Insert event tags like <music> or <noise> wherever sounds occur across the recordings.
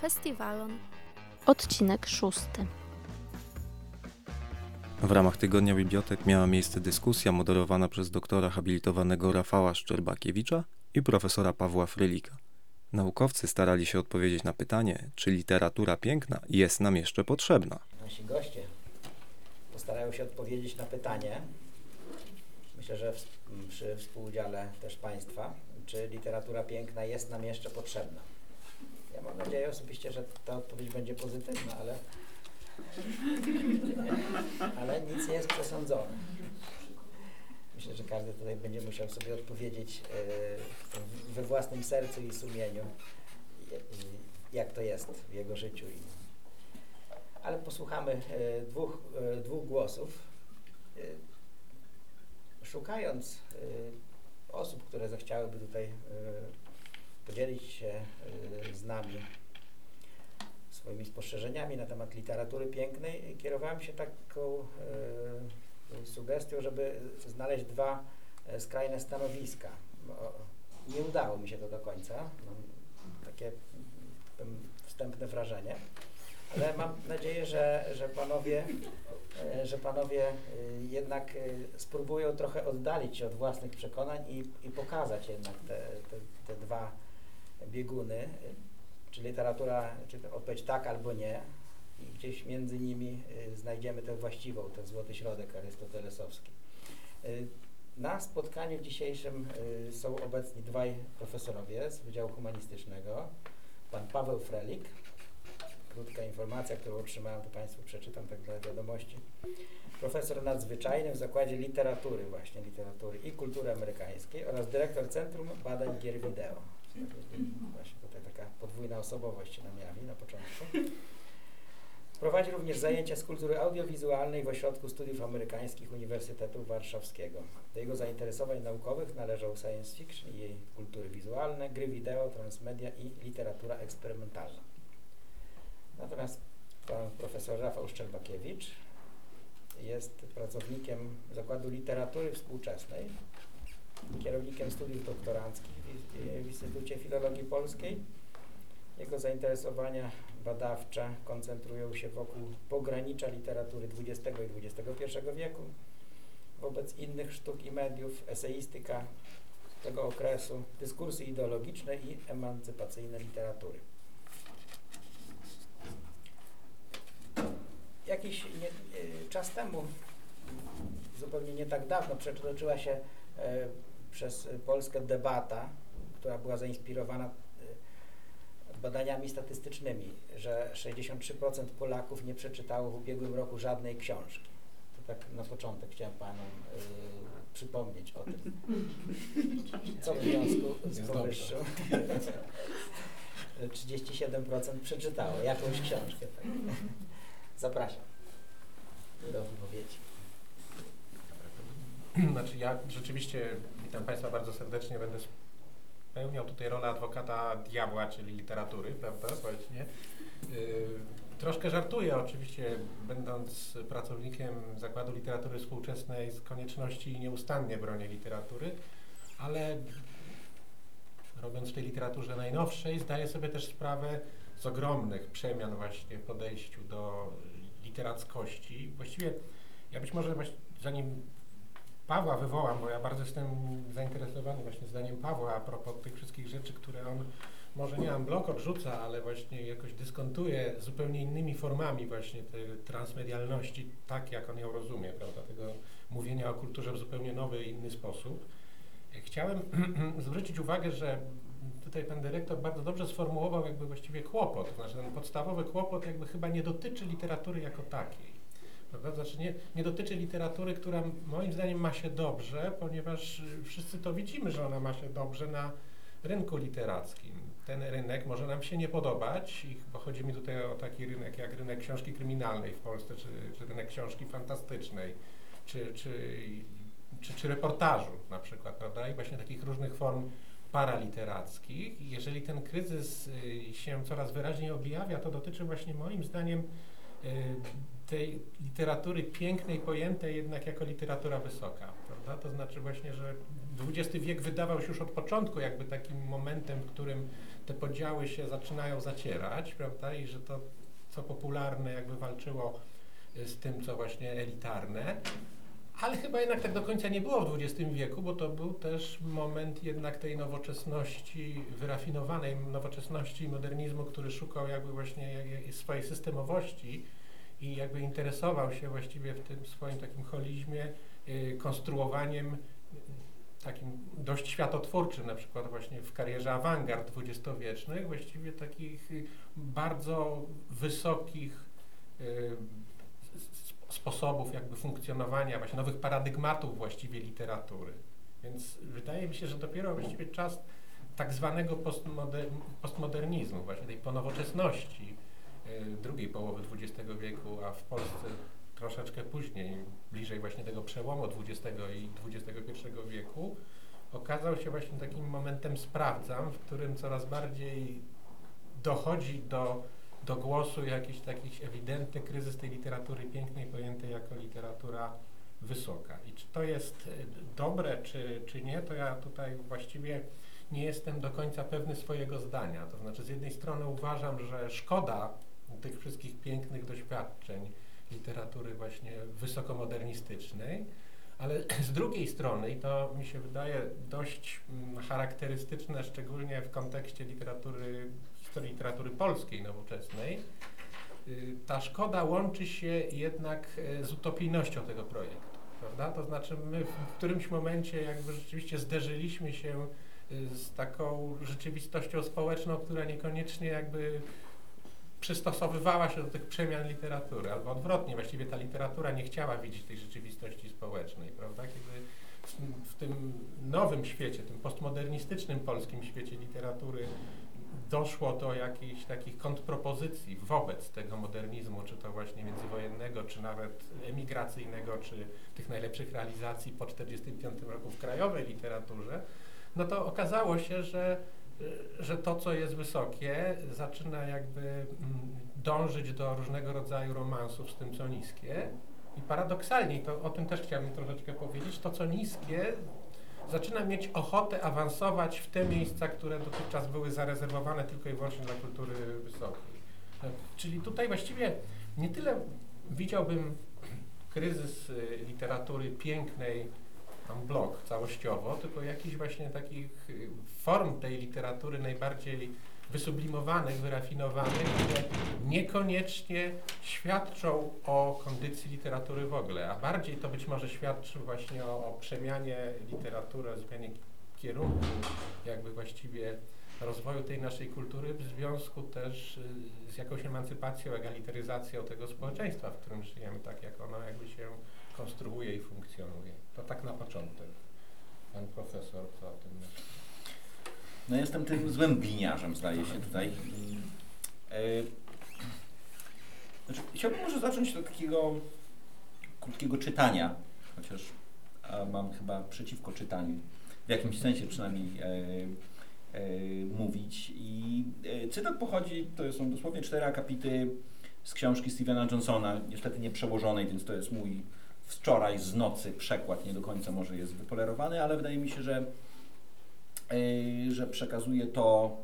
festivalon. Odcinek szósty. W ramach Tygodnia Bibliotek miała miejsce dyskusja moderowana przez doktora habilitowanego Rafała Szczerbakiewicza i profesora Pawła Frylika. Naukowcy starali się odpowiedzieć na pytanie, czy literatura piękna jest nam jeszcze potrzebna. Nasi goście postarają się odpowiedzieć na pytanie, myślę, że w, przy współudziale też Państwa, czy literatura piękna jest nam jeszcze potrzebna. Ja mam nadzieję osobiście, że ta odpowiedź będzie pozytywna, ale, ale nic nie jest przesądzone. Myślę, że każdy tutaj będzie musiał sobie odpowiedzieć e, we własnym sercu i sumieniu, jak to jest w jego życiu. Ale posłuchamy e, dwóch, e, dwóch głosów. Szukając osób, które zechciałyby tutaj podzielić się e, z nami swoimi spostrzeżeniami na temat literatury pięknej, kierowałem się taką e, sugestią, żeby znaleźć dwa e, skrajne stanowiska. Nie udało mi się to do końca. Mam takie wstępne wrażenie. Ale mam nadzieję, że, że panowie, e, że panowie e, jednak spróbują trochę oddalić się od własnych przekonań i, i pokazać jednak te, te, te dwa bieguny, czy literatura, czy odpowiedź tak albo nie. I gdzieś między nimi e, znajdziemy tę właściwą, ten złoty środek arystotelesowski. E, Na spotkaniu dzisiejszym e, są obecni dwaj profesorowie z Wydziału Humanistycznego. Pan Paweł Frelik, krótka informacja, którą otrzymałem, to Państwu przeczytam tak dla wiadomości. Profesor nadzwyczajny w Zakładzie Literatury właśnie, literatury i kultury amerykańskiej oraz dyrektor Centrum Badań Gier Wideo. Właśnie tutaj taka podwójna osobowość się nam jawi na początku. Prowadzi również zajęcia z kultury audiowizualnej w Ośrodku Studiów Amerykańskich Uniwersytetu Warszawskiego. Do jego zainteresowań naukowych należą science fiction i jej kultury wizualne, gry wideo, transmedia i literatura eksperymentalna. Natomiast pan profesor Rafał Szczerbakiewicz jest pracownikiem Zakładu Literatury Współczesnej, kierownikiem studiów doktoranckich w, Instytucie Filologii Polskiej. Jego zainteresowania badawcze koncentrują się wokół pogranicza literatury XX i XXI wieku, wobec innych sztuk i mediów, eseistyka tego okresu, dyskursy ideologiczne i emancypacyjne literatury. Jakiś nie, e, czas temu, zupełnie nie tak dawno, przetoczyła się e, przez Polskę debata, która była zainspirowana e, badaniami statystycznymi, że 63% Polaków nie przeczytało w ubiegłym roku żadnej książki. To tak na początek chciałem Panom y, przypomnieć o tym. <laughs> Co w związku z powyższym 37% <laughs> przeczytało jakąś książkę. Tak. Zapraszam do wypowiedzi. Znaczy ja rzeczywiście witam Państwa bardzo serdecznie, będę spełniał tutaj rolę adwokata diabła, czyli literatury, prawda, właśnie. Yy, troszkę żartuję oczywiście, będąc pracownikiem Zakładu Literatury Współczesnej z konieczności nieustannie bronię literatury, ale robiąc w tej literaturze najnowszej, zdaję sobie też sprawę z ogromnych przemian właśnie w podejściu do literackości. Właściwie ja być może zanim Pawła wywołam, bo ja bardzo jestem zainteresowany właśnie zdaniem Pawła a propos tych wszystkich rzeczy, które on może nie blok odrzuca, ale właśnie jakoś dyskontuje zupełnie innymi formami właśnie tej transmedialności, tak jak on ją rozumie, prawda, tego mówienia o kulturze w zupełnie nowy, inny sposób. Chciałem <clears throat> zwrócić uwagę, że tutaj pan dyrektor bardzo dobrze sformułował jakby właściwie kłopot, znaczy ten podstawowy kłopot jakby chyba nie dotyczy literatury jako takiej. Prawda? Znaczy nie, nie dotyczy literatury, która moim zdaniem ma się dobrze, ponieważ y, wszyscy to widzimy, że ona ma się dobrze na rynku literackim. Ten rynek może nam się nie podobać, bo chodzi mi tutaj o taki rynek jak rynek książki kryminalnej w Polsce, czy, czy rynek książki fantastycznej, czy, czy, czy, czy reportażu na przykład, prawda? I właśnie takich różnych form paraliterackich. Jeżeli ten kryzys y, się coraz wyraźniej objawia, to dotyczy właśnie moim zdaniem y, tej literatury pięknej, pojętej jednak jako literatura wysoka. Prawda? To znaczy właśnie, że XX wiek wydawał się już od początku jakby takim momentem, w którym te podziały się zaczynają zacierać, prawda? I że to, co popularne jakby walczyło y, z tym, co właśnie elitarne. Ale chyba jednak tak do końca nie było w XX wieku, bo to był też moment jednak tej nowoczesności, wyrafinowanej nowoczesności i modernizmu, który szukał jakby właśnie swojej systemowości i jakby interesował się właściwie w tym swoim takim holizmie y, konstruowaniem y, takim dość światotwórczym, na przykład właśnie w karierze awangard dwudziestowiecznych, właściwie takich y, bardzo wysokich sposobów jakby funkcjonowania, właśnie nowych paradygmatów właściwie literatury. Więc wydaje mi się, że dopiero właściwie czas tak zwanego postmoder postmodernizmu, właśnie tej ponowoczesności drugiej połowy XX wieku, a w Polsce troszeczkę później, bliżej właśnie tego przełomu XX i XXI wieku, okazał się właśnie takim momentem sprawdzam, w którym coraz bardziej dochodzi do, do głosu jakiś taki ewidentny kryzys tej literatury pięknej pojętej jako literatura wysoka. I czy to jest y, dobre, czy, czy nie, to ja tutaj właściwie nie jestem do końca pewny swojego zdania. To znaczy, z jednej strony uważam, że szkoda tych wszystkich pięknych doświadczeń literatury właśnie wysokomodernistycznej, ale <clears throat> z drugiej strony, i to mi się wydaje dość mm, charakterystyczne, szczególnie w kontekście literatury, historii literatury polskiej nowoczesnej, y, ta szkoda łączy się jednak e, z utopijnością tego projektu, prawda? To znaczy my w którymś momencie jakby rzeczywiście zderzyliśmy się y, z taką rzeczywistością społeczną, która niekoniecznie jakby przystosowywała się do tych przemian literatury, albo odwrotnie, właściwie ta literatura nie chciała widzieć tej rzeczywistości społecznej, prawda? Kiedy w, w tym nowym świecie, tym postmodernistycznym polskim świecie literatury doszło do jakichś takich kontrpropozycji wobec tego modernizmu, czy to właśnie międzywojennego, czy nawet emigracyjnego, czy tych najlepszych realizacji po 1945 roku w krajowej literaturze, no to okazało się, że że to, co jest wysokie, zaczyna jakby mm, dążyć do różnego rodzaju romansów z tym, co niskie. I paradoksalnie, to o tym też chciałbym troszeczkę powiedzieć, to, co niskie, zaczyna mieć ochotę awansować w te miejsca, które dotychczas były zarezerwowane tylko i wyłącznie dla kultury wysokiej. No, Czyli tutaj właściwie nie tyle widziałbym kryzys y, literatury pięknej, tam blok całościowo, tylko jakichś właśnie takich y, form tej literatury najbardziej wysublimowanych, wyrafinowanych, które niekoniecznie świadczą o kondycji literatury w ogóle, a bardziej to być może świadczy właśnie o, o przemianie literatury, o zmianie kierunku, jakby właściwie rozwoju tej naszej kultury w związku też y, z jakąś emancypacją, egalitaryzacją tego społeczeństwa, w którym żyjemy, tak jak ono jakby się konstruuje i funkcjonuje. To tak na początek. Pan profesor, co o tym myśli? No jestem tym złym gliniarzem, zdaje się tutaj. I, e, znaczy, chciałbym może zacząć od takiego krótkiego czytania, chociaż mam chyba przeciwko czytaniu, w jakimś sensie przynajmniej e, e, mówić. I e, cytat pochodzi, to są dosłownie cztery akapity z książki Stephena Johnsona, niestety nie przełożonej, więc to jest mój wczoraj z nocy przekład, nie do końca może jest wypolerowany, ale wydaje mi się, że Yy, że przekazuje to,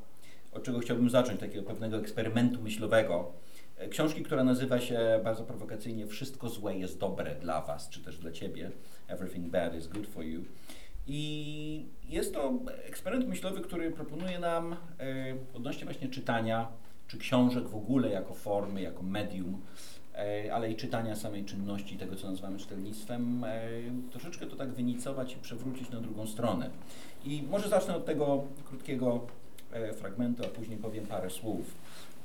od czego chciałbym zacząć, takiego pewnego eksperymentu myślowego. Yy, Książki, która nazywa się bardzo prowokacyjnie Wszystko złe jest dobre dla Was, czy też dla Ciebie. Everything bad is good for you. I jest to eksperyment myślowy, który proponuje nam yy, odnośnie właśnie czytania, czy książek w ogóle jako formy, jako medium, ale i czytania samej czynności, tego co nazywamy czytelnictwem, yy, troszeczkę to tak wynicować i przewrócić na drugą stronę. I może zacznę od tego krótkiego e, fragmentu, a później powiem parę słów.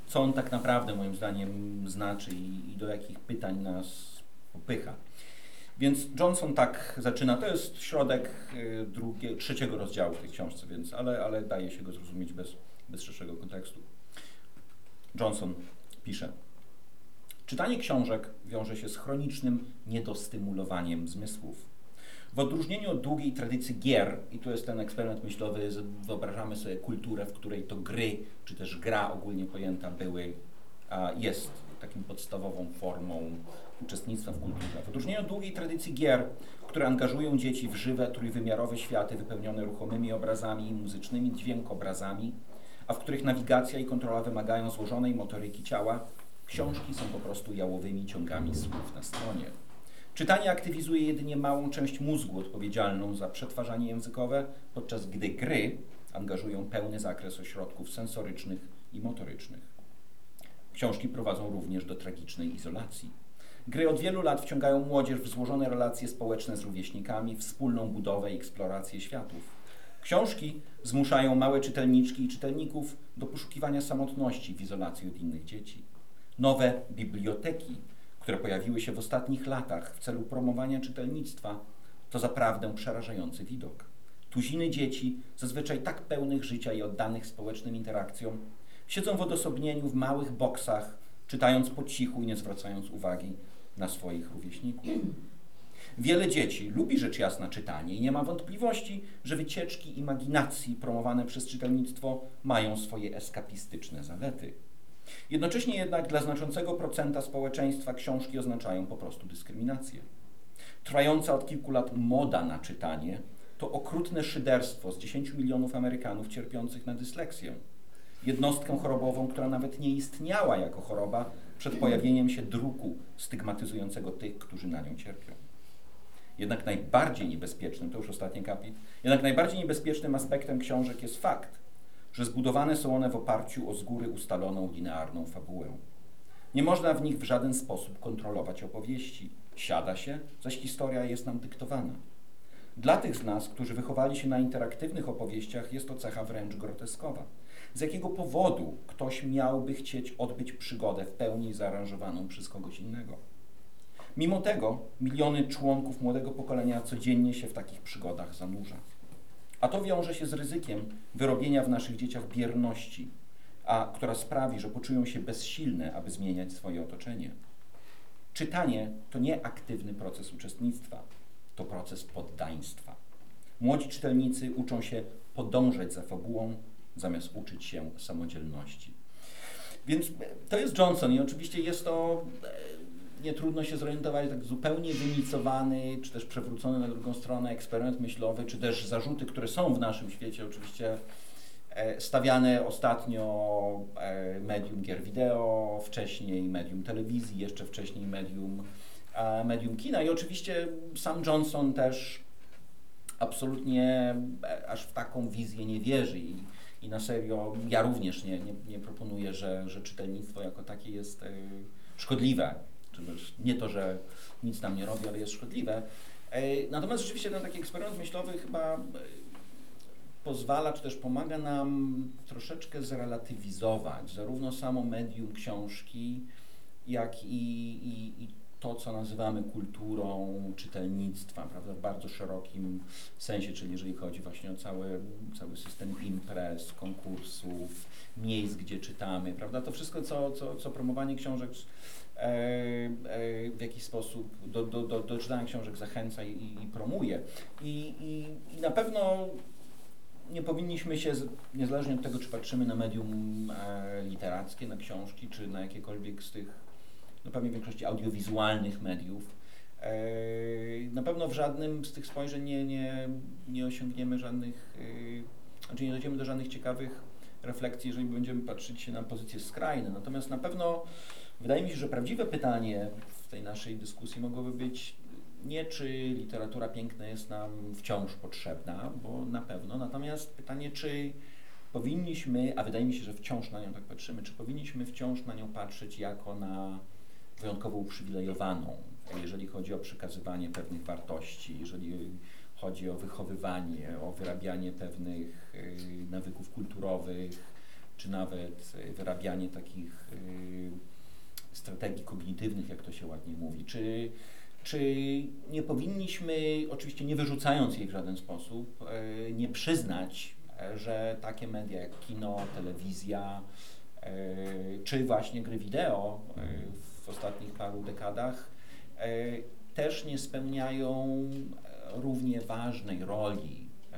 Co on tak naprawdę moim zdaniem znaczy i, do jakich pytań nas popycha. Więc Johnson tak zaczyna, to jest środek e, drugie, trzeciego rozdziału w tej książce, więc, ale, ale daje się go zrozumieć bez, bez szerszego kontekstu. Johnson pisze. Czytanie książek wiąże się z chronicznym niedostymulowaniem zmysłów. W odróżnieniu od długiej tradycji gier, i tu jest ten eksperyment myślowy, wyobrażamy sobie kulturę, w której to gry, czy też gra ogólnie pojęta były, jest taką podstawową formą uczestnictwa w kulturze. W odróżnieniu od długiej tradycji gier, które angażują dzieci w żywe, trójwymiarowe światy wypełnione ruchomymi obrazami i muzycznymi dźwiękobrazami, a w których nawigacja i kontrola wymagają złożonej motoryki ciała, książki są po prostu jałowymi ciągami słów na stronie. Czytanie aktywizuje jedynie małą część mózgu odpowiedzialną za przetwarzanie językowe, podczas gdy gry angażują pełny zakres ośrodków sensorycznych i motorycznych. Książki prowadzą również do tragicznej izolacji. Gry od wielu lat wciągają młodzież w złożone relacje społeczne z rówieśnikami, wspólną budowę i eksplorację światów. Książki zmuszają małe czytelniczki i czytelników do poszukiwania samotności w izolacji od innych dzieci. Nowe biblioteki, które pojawiły się w ostatnich latach w celu promowania czytelnictwa, to zaprawdę przerażający widok. Tuziny dzieci, zazwyczaj tak pełnych życia i oddanych społecznym interakcjom, siedzą w odosobnieniu w małych boksach, czytając po cichu i nie zwracając uwagi na swoich rówieśników. Wiele dzieci lubi rzecz jasna czytanie i nie ma wątpliwości, że wycieczki imaginacji promowane przez czytelnictwo mają swoje eskapistyczne zalety. Jednocześnie jednak dla znaczącego procenta społeczeństwa książki oznaczają po prostu dyskryminację. Trwająca od kilku lat moda na czytanie to okrutne szyderstwo z 10 milionów Amerykanów cierpiących na dysleksję. Jednostkę chorobową, która nawet nie istniała jako choroba przed pojawieniem się druku stygmatyzującego tych, którzy na nią cierpią. Jednak najbardziej niebezpiecznym, to już ostatni kapit, jednak najbardziej niebezpiecznym aspektem książek jest fakt, że zbudowane są one w oparciu o z góry ustaloną linearną fabułę. Nie można w nich w żaden sposób kontrolować opowieści. Siada się, zaś historia jest nam dyktowana. Dla tych z nas, którzy wychowali się na interaktywnych opowieściach, jest to cecha wręcz groteskowa. Z jakiego powodu ktoś miałby chcieć odbyć przygodę w pełni zaaranżowaną przez kogoś innego? Mimo tego miliony członków młodego pokolenia codziennie się w takich przygodach zanurza. A to wiąże się z ryzykiem wyrobienia w naszych dzieciach bierności, a która sprawi, że poczują się bezsilne, aby zmieniać swoje otoczenie. Czytanie to nie aktywny proces uczestnictwa, to proces poddaństwa. Młodzi czytelnicy uczą się podążać za fabułą, zamiast uczyć się samodzielności. Więc to jest Johnson i oczywiście jest to, nie trudno się zorientować, tak zupełnie wynicowany, czy też przewrócony na drugą stronę eksperyment myślowy, czy też zarzuty, które są w naszym świecie oczywiście e, stawiane ostatnio e, medium gier wideo, wcześniej medium telewizji, jeszcze wcześniej medium, medium kina i oczywiście sam Johnson też absolutnie aż w taką wizję nie wierzy i i na serio, ja również nie, nie, nie proponuję, że, że czytelnictwo jako takie jest szkodliwe. Nie to, że nic nam nie robi, ale jest szkodliwe. Y, natomiast rzeczywiście ten taki eksperyment myślowy chyba y, pozwala, czy też pomaga nam troszeczkę zrelatywizować zarówno samo medium książki, jak i, i, i to, co nazywamy kulturą czytelnictwa, prawda, w bardzo szerokim sensie, czyli jeżeli chodzi właśnie o cały, cały system imprez, konkursów, miejsc, gdzie czytamy, prawda, to wszystko, co, co, co promowanie książek e, e, w jakiś sposób do, do, do, do czytania książek zachęca i, i promuje. I, i, I na pewno nie powinniśmy się, niezależnie od tego, czy patrzymy na medium e, literackie, na książki, czy na jakiekolwiek z tych no pewnie w większości audiowizualnych mediów. E, na pewno w żadnym z tych spojrzeń nie, nie, nie osiągniemy żadnych, e, znaczy nie dojdziemy do żadnych ciekawych refleksji, jeżeli będziemy patrzeć się na pozycje skrajne. Natomiast na pewno wydaje mi się, że prawdziwe pytanie w tej naszej dyskusji mogłoby być nie czy literatura piękna jest nam wciąż potrzebna, bo na pewno, natomiast pytanie, czy powinniśmy, a wydaje mi się, że wciąż na nią tak patrzymy, czy powinniśmy wciąż na nią patrzeć jako na wyjątkowo uprzywilejowaną, jeżeli chodzi o przekazywanie pewnych wartości, jeżeli chodzi o wychowywanie, o wyrabianie pewnych y, nawyków kulturowych, czy nawet y, wyrabianie takich y, strategii kognitywnych, jak to się ładnie mówi. Czy, czy nie powinniśmy, oczywiście nie wyrzucając jej w żaden sposób, nie przyznać, że takie media jak kino, telewizja, czy właśnie gry wideo w ostatnich paru dekadach e, też nie spełniają e, równie ważnej roli e,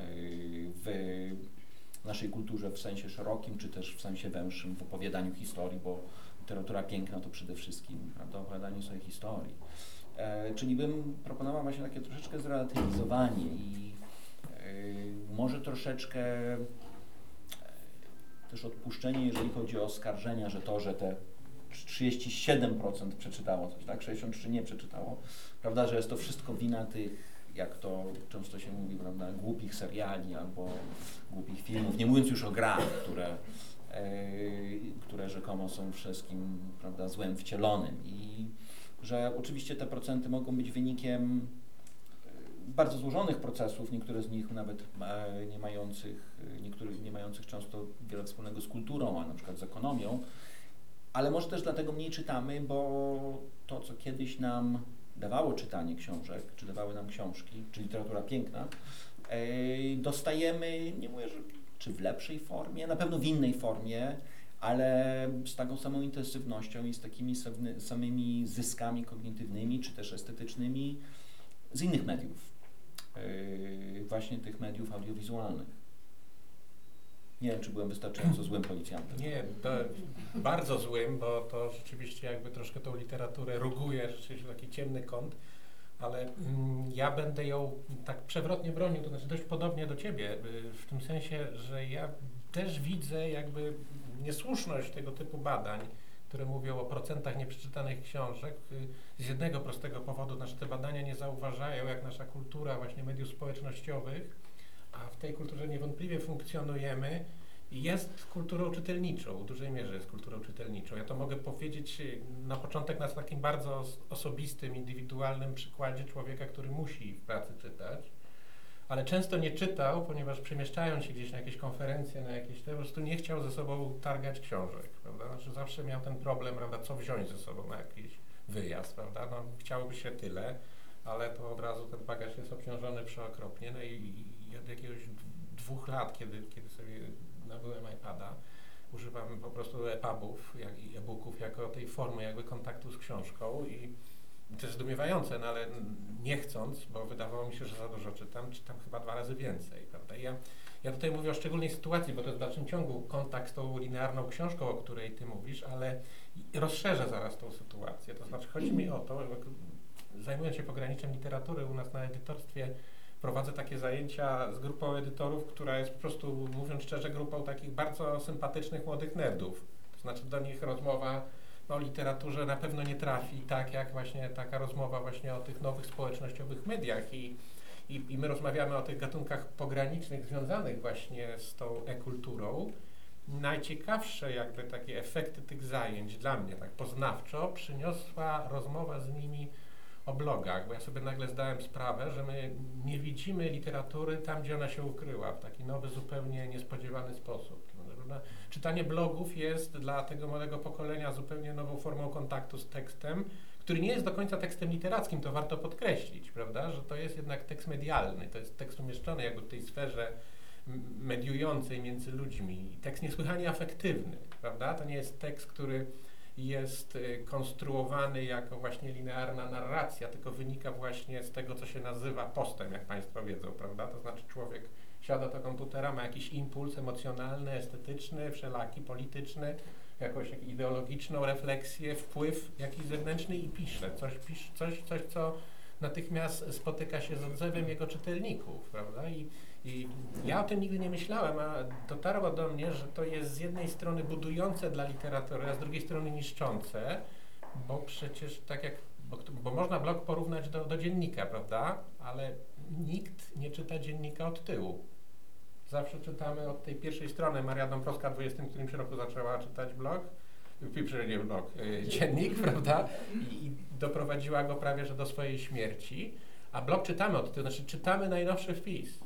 w naszej kulturze w sensie szerokim, czy też w sensie węższym w opowiadaniu historii, bo, literatura piękna to przede wszystkim prawda, opowiadanie sobie historii. E, czyli bym proponował właśnie takie troszeczkę zrelatywizowanie i e, może troszeczkę e, też odpuszczenie, jeżeli chodzi o oskarżenia, że to, że te 37% przeczytało coś, tak? 63% nie przeczytało, prawda, że jest to wszystko wina tych, jak to często się mówi, prawda, głupich seriali albo głupich filmów, nie mówiąc już o grach, które, e, które rzekomo są wszystkim, prawda, złem wcielonym. I że oczywiście te procenty mogą być wynikiem e, bardzo złożonych procesów, niektóre z nich nawet e, nie mających, niektórych nie mających często wiele wspólnego z kulturą, a na przykład z ekonomią, ale może też dlatego mniej czytamy, bo to, co kiedyś nam dawało czytanie książek, czy dawały nam książki, czy literatura piękna, dostajemy, nie mówię, że czy w lepszej formie, na pewno w innej formie, ale z taką samą intensywnością i z takimi samymi zyskami kognitywnymi, czy też estetycznymi z innych mediów, właśnie tych mediów audiowizualnych. Nie wiem, czy byłem wystarczająco złym policjantem. Nie, bardzo złym, bo to rzeczywiście jakby troszkę tą literaturę ruguje, rzeczywiście taki ciemny kąt, ale mm, ja będę ją tak przewrotnie bronił, to znaczy dość podobnie do Ciebie, y, w tym sensie, że ja też widzę jakby niesłuszność tego typu badań, które mówią o procentach nieprzeczytanych książek, y, z jednego prostego powodu, znaczy te badania nie zauważają, jak nasza kultura właśnie mediów społecznościowych a w tej kulturze niewątpliwie funkcjonujemy, jest kulturą czytelniczą, w dużej mierze jest kulturą czytelniczą. Ja to mogę powiedzieć y, na początek na takim bardzo osobistym, indywidualnym przykładzie człowieka, który musi w pracy czytać, ale często nie czytał, ponieważ przemieszczając się gdzieś na jakieś konferencje, na jakieś te, po prostu nie chciał ze sobą targać książek, prawda? Znaczy zawsze miał ten problem, prawda, co wziąć ze sobą na jakiś wyjazd, prawda? No, chciałoby się tyle, ale to od razu ten bagaż jest obciążony przeokropnie, no i, od jakiegoś dwóch lat, kiedy, kiedy sobie nabyłem iPada, używam po prostu EPUBów jak i e-booków jako tej formy jakby kontaktu z książką i to jest zdumiewające, no ale nie chcąc, bo wydawało mi się, że za dużo czytam, czytam chyba dwa razy więcej, prawda? Ja, ja tutaj mówię o szczególnej sytuacji, bo to jest w dalszym ciągu kontakt z tą linearną książką, o której ty mówisz, ale rozszerzę zaraz tą sytuację. To znaczy chodzi mi o to, zajmując się pograniczem literatury u nas na edytorstwie, prowadzę takie zajęcia z grupą edytorów, która jest po prostu, mówiąc szczerze, grupą takich bardzo sympatycznych młodych nerdów. To znaczy do nich rozmowa o literaturze na pewno nie trafi tak, jak właśnie taka rozmowa właśnie o tych nowych społecznościowych mediach i, i, i my rozmawiamy o tych gatunkach pogranicznych związanych właśnie z tą e-kulturą. Najciekawsze jakby takie efekty tych zajęć dla mnie tak poznawczo przyniosła rozmowa z nimi o blogach, bo ja sobie nagle zdałem sprawę, że my nie widzimy literatury tam, gdzie ona się ukryła, w taki nowy, zupełnie niespodziewany sposób. Czytanie blogów jest dla tego młodego pokolenia zupełnie nową formą kontaktu z tekstem, który nie jest do końca tekstem literackim, to warto podkreślić, prawda, że to jest jednak tekst medialny, to jest tekst umieszczony jakby w tej sferze mediującej między ludźmi. Tekst niesłychanie afektywny, prawda, to nie jest tekst, który jest y, konstruowany jako właśnie linearna narracja, tylko wynika właśnie z tego, co się nazywa postem, jak Państwo wiedzą, prawda? To znaczy człowiek siada do komputera, ma jakiś impuls emocjonalny, estetyczny, wszelaki, polityczny, jakąś ideologiczną refleksję, wpływ jakiś zewnętrzny i pisze. Coś, pisz, coś, coś co natychmiast spotyka się z odzewem jego czytelników, prawda? I i ja o tym nigdy nie myślałem, a dotarło do mnie, że to jest z jednej strony budujące dla literatury, a z drugiej strony niszczące, bo przecież tak jak, bo, bo można blog porównać do, do dziennika, prawda? Ale nikt nie czyta dziennika od tyłu. Zawsze czytamy od tej pierwszej strony. Maria Dąbrowska w 20 którymś roku zaczęła czytać blog, nie blog, yy, dziennik, prawda? I, I doprowadziła go prawie że do swojej śmierci. A blog czytamy od tyłu, znaczy czytamy najnowszy wpis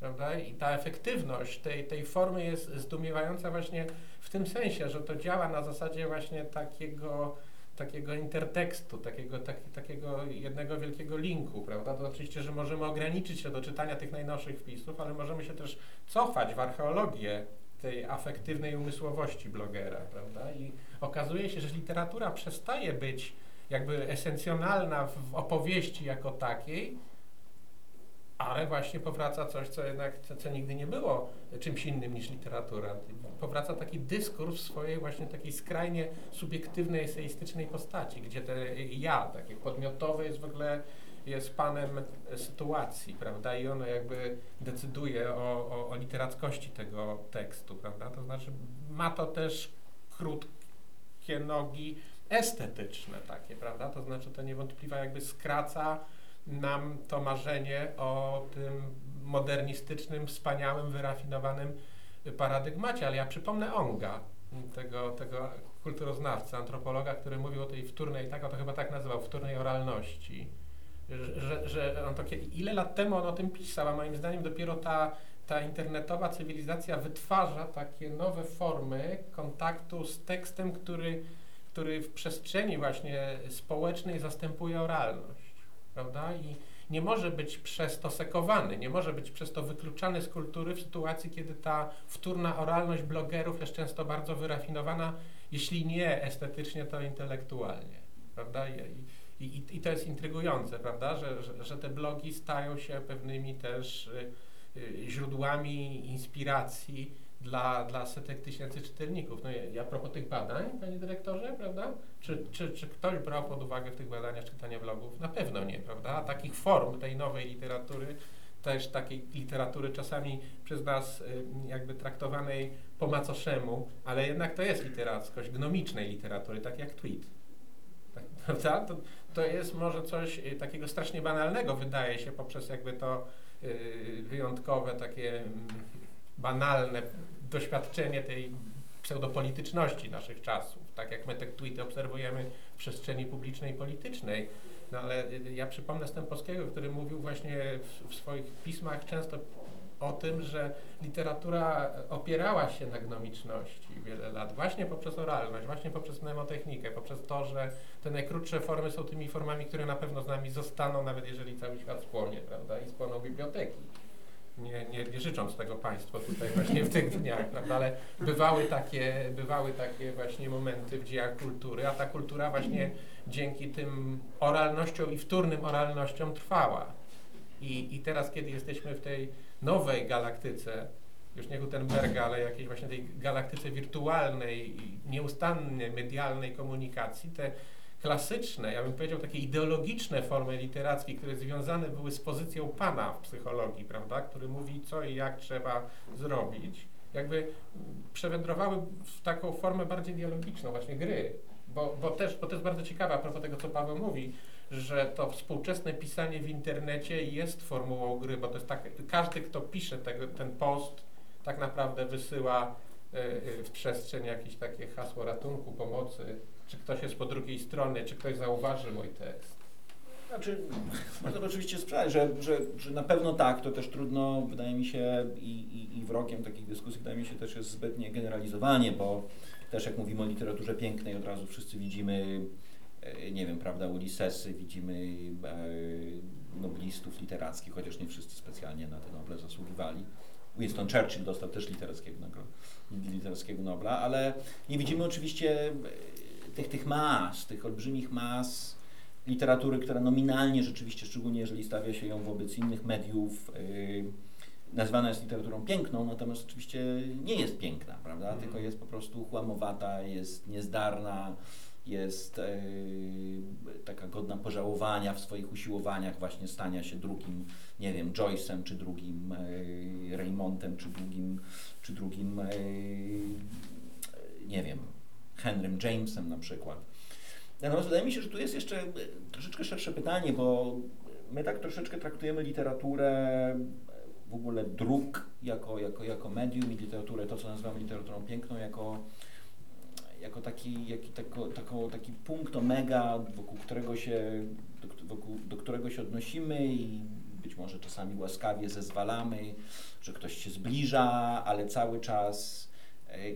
Prawda? I ta efektywność tej, tej formy jest zdumiewająca właśnie w tym sensie, że to działa na zasadzie właśnie takiego, takiego intertekstu, takiego, tak, takiego jednego wielkiego linku, prawda? To oczywiście, że możemy ograniczyć się do czytania tych najnowszych wpisów, ale możemy się też cofać w archeologię tej afektywnej umysłowości blogera, prawda? I okazuje się, że literatura przestaje być jakby esencjonalna w opowieści jako takiej, ale właśnie powraca coś, co jednak, co, co nigdy nie było czymś innym niż literatura. Powraca taki dyskurs w swojej właśnie takiej skrajnie subiektywnej, eseistycznej postaci, gdzie te ja, takie podmiotowe jest w ogóle jest panem sytuacji, prawda? I ono jakby decyduje o, o, o literackości tego tekstu, prawda? To znaczy ma to też krótkie nogi estetyczne takie, prawda? To znaczy to niewątpliwie jakby skraca nam to marzenie o tym modernistycznym, wspaniałym, wyrafinowanym paradygmacie, ale ja przypomnę Onga, tego, tego kulturoznawcy, antropologa, który mówił o tej wtórnej, tak, on to chyba tak nazywał, wtórnej oralności, że, że on to, ile lat temu on o tym pisał, a moim zdaniem dopiero ta, ta internetowa cywilizacja wytwarza takie nowe formy kontaktu z tekstem, który, który w przestrzeni właśnie społecznej zastępuje oralność, prawda? I nie może być przez to sekowany, nie może być przez to wykluczany z kultury w sytuacji, kiedy ta wtórna oralność blogerów jest często bardzo wyrafinowana, jeśli nie estetycznie, to intelektualnie, prawda? I, i, I, to jest intrygujące, prawda, że, że, że, te blogi stają się pewnymi też y, y, źródłami inspiracji dla, dla setek tysięcy czytelników. No ja, a propos tych badań, panie dyrektorze, prawda, czy, czy, czy ktoś brał pod uwagę w tych badaniach czytanie blogów? Na pewno nie, prawda, a takich form tej nowej literatury, też takiej literatury czasami przez nas y, jakby traktowanej po macoszemu, ale jednak to jest literackość, gnomicznej literatury, tak jak tweet. Tak, <laughs> prawda? To, to jest może coś y, takiego strasznie banalnego, wydaje się, poprzez jakby to y, wyjątkowe, takie mm, banalne doświadczenie tej pseudopolityczności naszych czasów. Tak jak my te tweety obserwujemy w przestrzeni publicznej i politycznej. No ale ja przypomnę Stępowskiego, który mówił właśnie w, w swoich pismach często o tym, że literatura opierała się na gnomiczności wiele lat, właśnie poprzez oralność, właśnie poprzez mnemotechnikę, poprzez to, że te najkrótsze formy są tymi formami, które na pewno z nami zostaną, nawet jeżeli cały świat spłonie, prawda, i spłoną biblioteki. Nie, nie, nie życząc tego Państwu tutaj właśnie w tych dniach, prawda, ale bywały takie, bywały takie właśnie momenty w dziejach kultury, a ta kultura właśnie dzięki tym oralnościom i wtórnym oralnościom trwała. I, I teraz, kiedy jesteśmy w tej nowej galaktyce, już nie Gutenberga, ale jakiejś właśnie tej galaktyce wirtualnej, nieustannej medialnej komunikacji, te klasyczne, ja bym powiedział takie ideologiczne formy literackie, które związane były z pozycją pana w psychologii, prawda, który mówi co i jak trzeba zrobić, jakby przewędrowały w taką formę bardziej dialogiczną, właśnie gry. Bo, bo, też, bo to jest bardzo ciekawe a propos tego, co Paweł mówi, że to współczesne pisanie w internecie jest formułą gry, bo to jest tak, każdy, kto pisze tego, ten post, tak naprawdę wysyła y, y, w przestrzeń jakieś takie hasło ratunku, pomocy, czy ktoś jest po drugiej stronie, czy ktoś zauważy mój tekst. Znaczy, można oczywiście sprzedać, że, że, że na pewno tak, to też trudno, wydaje mi się, i, i, i wrogiem takich dyskusji, wydaje mi się też jest zbytnie generalizowanie, bo też jak mówimy o literaturze pięknej, od razu wszyscy widzimy E, nie wiem, prawda, Ulyssesy, widzimy e, noblistów literackich, chociaż nie wszyscy specjalnie na te Noble zasługiwali. Winston Churchill dostał też literackiego, literackiego Nobla, ale nie widzimy oczywiście e, tych, tych mas, tych olbrzymich mas literatury, która nominalnie rzeczywiście, szczególnie jeżeli stawia się ją wobec innych mediów, yy, nazwana jest literaturą piękną, natomiast oczywiście nie jest piękna, prawda, mm. tylko jest po prostu chłamowata, jest niezdarna, jest e, taka godna pożałowania w swoich usiłowaniach właśnie stania się drugim, nie wiem, Joyce'em, czy drugim e, Raymontem, czy drugim, czy drugim e, nie wiem, Henrym Jamesem na przykład. Natomiast wydaje mi się, że tu jest jeszcze troszeczkę szersze pytanie, bo my tak troszeczkę traktujemy literaturę, w ogóle druk jako, jako, jako medium i literaturę, to co nazywamy literaturą piękną, jako jako taki, jaki, tako, tako, taki punkt omega, wokół którego się, do, wokół, do którego się odnosimy i być może czasami łaskawie zezwalamy, że ktoś się zbliża, ale cały czas e,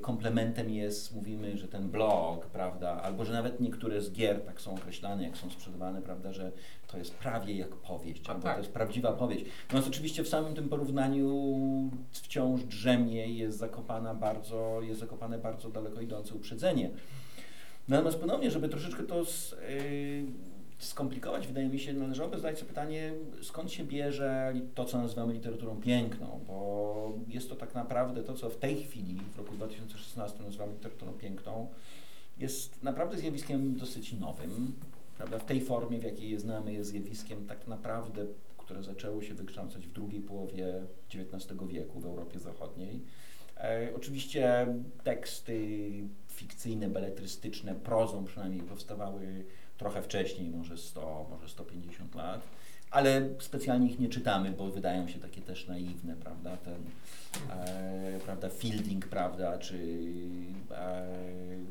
komplementem jest, mówimy, że ten blog, prawda, albo że nawet niektóre z gier tak są określane, jak są sprzedawane, prawda, że to jest prawie jak powieść, albo tak. to jest prawdziwa powieść. Natomiast oczywiście w samym tym porównaniu wciąż drzemie jest zakopana bardzo, jest zakopane bardzo daleko idące uprzedzenie. Natomiast ponownie, żeby troszeczkę to z, yy, skomplikować, wydaje mi się, należałoby zadać sobie pytanie, skąd się bierze to, co nazywamy literaturą piękną, bo jest to tak naprawdę to, co w tej chwili, w roku 2016 nazywamy literaturą piękną, jest naprawdę zjawiskiem dosyć nowym. Prawda? W tej formie, w jakiej je znamy, jest zjawiskiem tak naprawdę, które zaczęło się wykształcać w drugiej połowie XIX wieku w Europie Zachodniej. E, oczywiście teksty fikcyjne, beletrystyczne, prozą przynajmniej powstawały trochę wcześniej, może 100, może 150 lat, ale specjalnie ich nie czytamy, bo wydają się takie też naiwne, prawda, ten, e, prawda, Fielding, prawda, czy e,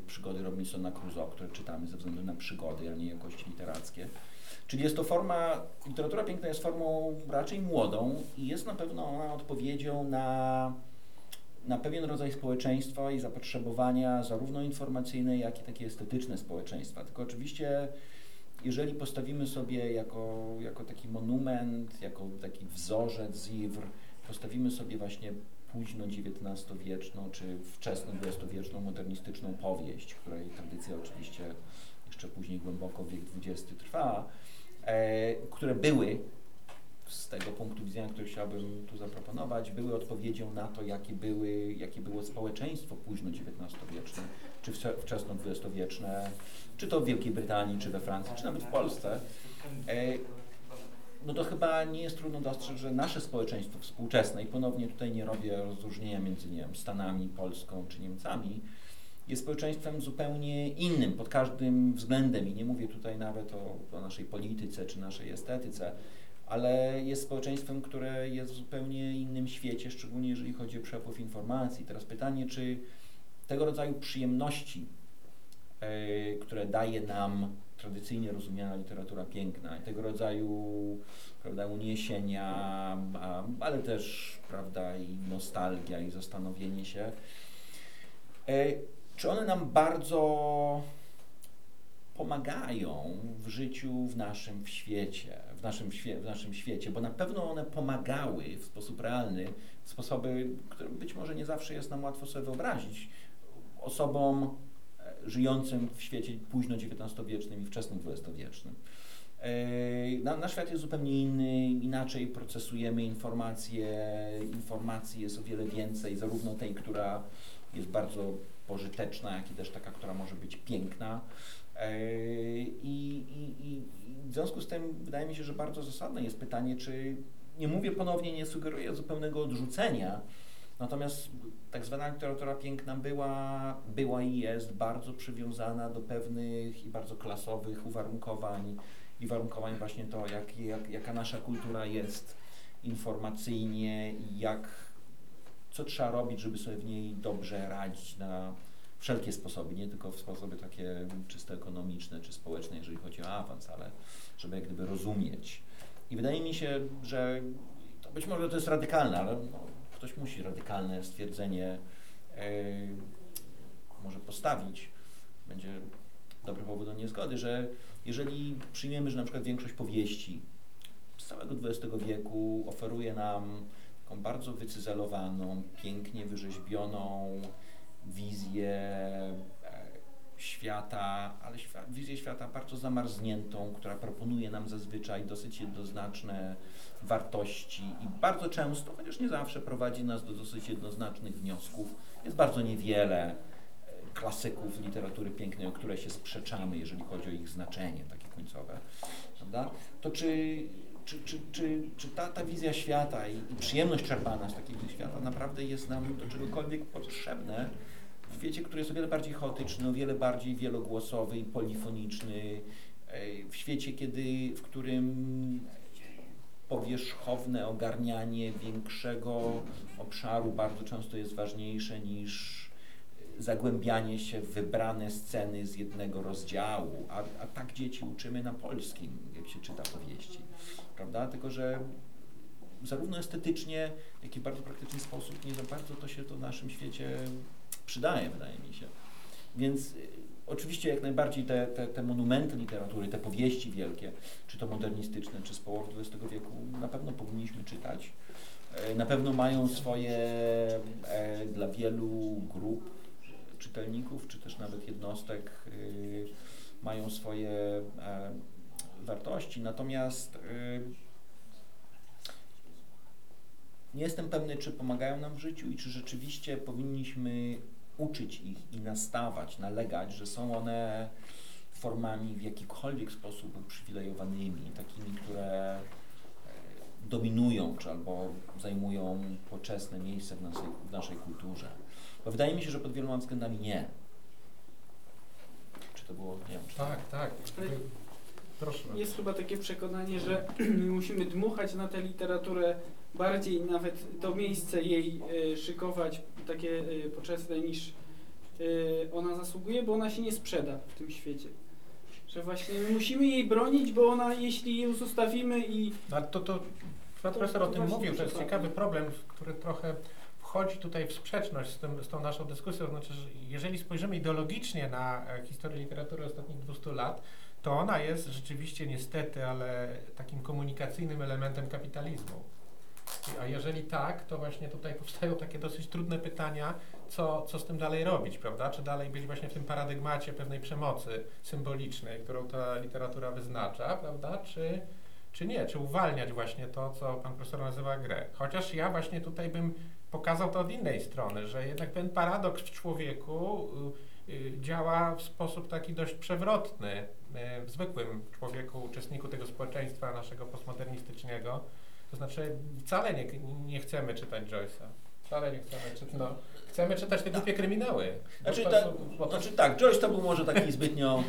przygody Robinsona Crusoe, które czytamy ze względu na przygody, a nie jakości literackie. Czyli jest to forma, literatura piękna jest formą raczej młodą i jest na pewno ona odpowiedzią na, na pewien rodzaj społeczeństwa i zapotrzebowania zarówno informacyjne, jak i takie estetyczne społeczeństwa. Tylko oczywiście jeżeli postawimy sobie jako, jako taki monument, jako taki wzorzec Zivr, postawimy sobie właśnie późno XIX-wieczną czy wczesno XX-wieczną modernistyczną powieść, której tradycja oczywiście jeszcze później głęboko wiek XX trwa, e, które były z tego punktu widzenia, który chciałbym tu zaproponować, były odpowiedzią na to, jakie, były, jakie było społeczeństwo późno XIX-wieczne, czy wcze- wczesno-XX-wieczne, czy to w Wielkiej Brytanii, czy we Francji, czy nawet w Polsce. E, no to chyba nie jest trudno dostrzec, że nasze społeczeństwo współczesne, i ponownie tutaj nie robię rozróżnienia między nie wiem, Stanami, Polską czy Niemcami, jest społeczeństwem zupełnie innym pod każdym względem i nie mówię tutaj nawet o, o naszej polityce czy naszej estetyce, ale jest społeczeństwem, które jest w zupełnie innym świecie, szczególnie jeżeli chodzi o przepływ informacji. Teraz pytanie, czy tego rodzaju przyjemności, e, które daje nam tradycyjnie rozumiana literatura piękna tego rodzaju prawda, uniesienia, a, ale też prawda, i nostalgia, i zastanowienie się, e, czy one nam bardzo pomagają w życiu w naszym w świecie, w naszym, w naszym świecie, bo na pewno one pomagały w sposób realny, w sposoby, które być może nie zawsze jest nam łatwo sobie wyobrazić, osobom e, żyjącym w świecie późno XIX-wiecznym i wczesnym XX-wiecznym. E, Na, nasz świat jest zupełnie inny, inaczej procesujemy informacje, informacji jest o wiele więcej, zarówno tej, która jest bardzo pożyteczna, jak i też taka, która może być piękna. E, I, i, i, w związku z tym wydaje mi się, że bardzo zasadne jest pytanie, czy nie mówię ponownie, nie sugeruję zupełnego odrzucenia, natomiast tak zwana literatura piękna była, była i jest bardzo przywiązana do pewnych i bardzo klasowych uwarunkowań i warunkowań właśnie to, jak, jak, jaka nasza kultura jest informacyjnie i jak, co trzeba robić, żeby sobie w niej dobrze radzić na wszelkie sposoby, nie tylko w sposoby takie czysto ekonomiczne czy społeczne, jeżeli chodzi o awans, ale żeby jak gdyby rozumieć. I wydaje mi się, że to być może to jest radykalne, ale no, ktoś musi radykalne stwierdzenie e, może postawić. Będzie dobry powód do niezgody, że jeżeli przyjmiemy, że na przykład większość powieści z całego XX wieku oferuje nam taką bardzo wycyzelowaną, pięknie wyrzeźbioną wizję e, świata, ale wizję świata bardzo zamarzniętą, która proponuje nam zazwyczaj dosyć jednoznaczne wartości i bardzo często, chociaż nie zawsze, prowadzi nas do dosyć jednoznacznych wniosków. Jest bardzo niewiele e, klasyków literatury pięknej, o które się sprzeczamy, jeżeli chodzi o ich znaczenie takie końcowe, prawda? To czy, czy, czy, czy, czy ta, ta wizja świata i, i przyjemność czerpana z takiego świata naprawdę jest nam do czegokolwiek potrzebne w świecie, który jest o wiele bardziej chaotyczny, o wiele bardziej wielogłosowy i polifoniczny, e, w świecie, kiedy, w którym powierzchowne ogarnianie większego obszaru bardzo często jest ważniejsze niż zagłębianie się w wybrane sceny z jednego rozdziału, a, a tak dzieci uczymy na polskim, jak się czyta powieści, prawda? Tylko, że zarówno estetycznie, jak i w bardzo praktyczny sposób nie za bardzo to się to w naszym świecie przydaje, wydaje mi się. Więc y, oczywiście jak najbardziej te, te, te monumenty literatury, te powieści wielkie, czy to modernistyczne, czy z połowy XX wieku, na pewno powinniśmy czytać. E, Na pewno mają swoje e, dla wielu grup czytelników, czy też nawet jednostek, y, mają swoje e, wartości, natomiast y, nie jestem pewny, czy pomagają nam w życiu i czy rzeczywiście powinniśmy uczyć ich i nastawać, nalegać, że są one formami w jakikolwiek sposób uprzywilejowanymi, takimi, które e, dominują, czy albo zajmują poczesne miejsce w naszej, w naszej kulturze. Bo wydaje mi się, że pod wieloma względami nie. Czy to było, nie wiem, czy Tak, tak. Proszę. Jest chyba takie przekonanie, że <clears throat> musimy dmuchać na tę literaturę bardziej nawet to miejsce jej e, szykować takie e, poczesne niż e, ona zasługuje, bo ona się nie sprzeda w tym świecie. Że właśnie my musimy jej bronić, bo ona, jeśli ją zostawimy i No, ale to, to pan To- profesor o tym mówił, to jest ciekawy problem, który trochę wchodzi tutaj w sprzeczność z, tym, z tą naszą dyskusją. Znaczy, że jeżeli spojrzymy ideologicznie na e, historię literatury ostatnich 200 lat, to ona jest rzeczywiście niestety, ale takim komunikacyjnym elementem kapitalizmu. A jeżeli tak, to właśnie tutaj powstają takie dosyć trudne pytania, co, co z tym dalej robić, prawda? Czy dalej być właśnie w tym paradygmacie pewnej przemocy symbolicznej, którą ta literatura wyznacza, prawda? Czy, czy nie? Czy uwalniać właśnie to, co pan profesor nazywa grę? Chociaż ja właśnie tutaj bym pokazał to od innej strony, że jednak ten paradoks w człowieku y, y, działa w sposób taki dość przewrotny y, w zwykłym człowieku, uczestniku tego społeczeństwa naszego postmodernistycznego. To znaczy wcale nie, nie chcemy czytać Joyce'a. Wcale nie chcemy czytać. No, chcemy czytać te głupie kryminały. Znaczy, ta, to znaczy tak, Joyce to był może taki zbytnio,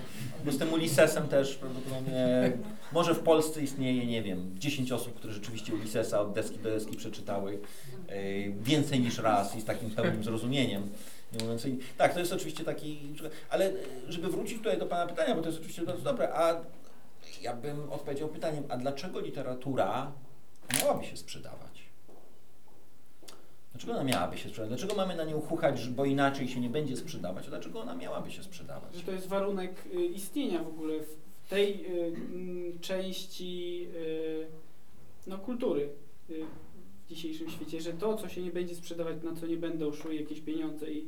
bo z tym Ulyssesem też prawdopodobnie, może w Polsce istnieje, nie wiem, 10 osób, które rzeczywiście Ulyssesa od deski do deski przeczytały e, więcej niż raz i z takim pełnym zrozumieniem. Nie mówiąc, tak, to jest oczywiście taki, ale żeby wrócić tutaj do Pana pytania, bo to jest oczywiście bardzo dobre, a ja bym odpowiedział pytaniem, a dlaczego literatura miałaby się sprzedawać? Dlaczego ona miałaby się sprzedawać? Dlaczego mamy na nią chuchać, bo inaczej się nie będzie sprzedawać? Dlaczego ona miałaby się sprzedawać? że to jest warunek y, istnienia w ogóle w tej y, części y, no, kultury w dzisiejszym świecie, że to, co się nie będzie sprzedawać, na co nie będą szły jakieś pieniądze i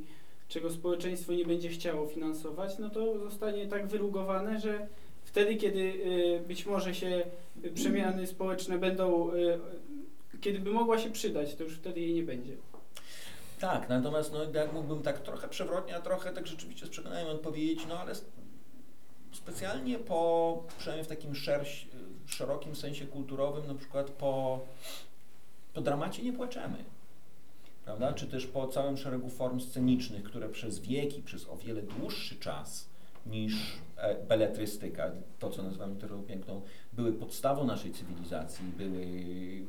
czego społeczeństwo nie będzie chciało finansować, no to zostanie tak wyrugowane, że wtedy, kiedy być może się przemiany społeczne będą, kiedy by mogła się przydać, to już wtedy jej nie będzie. Tak, natomiast no, jak mógłbym tak trochę przewrotnie, a trochę tak rzeczywiście z przekonaniem odpowiedzieć, no ale specjalnie po, przynajmniej w takim szerś, szerokim sensie kulturowym, na przykład po, po dramacie nie płaczemy. Prawda? Czy też po całym szeregu form scenicznych, które przez wieki, przez o wiele dłuższy czas niż e, beletrystyka, to co nazywamy literaturą piękną, były podstawą naszej cywilizacji, były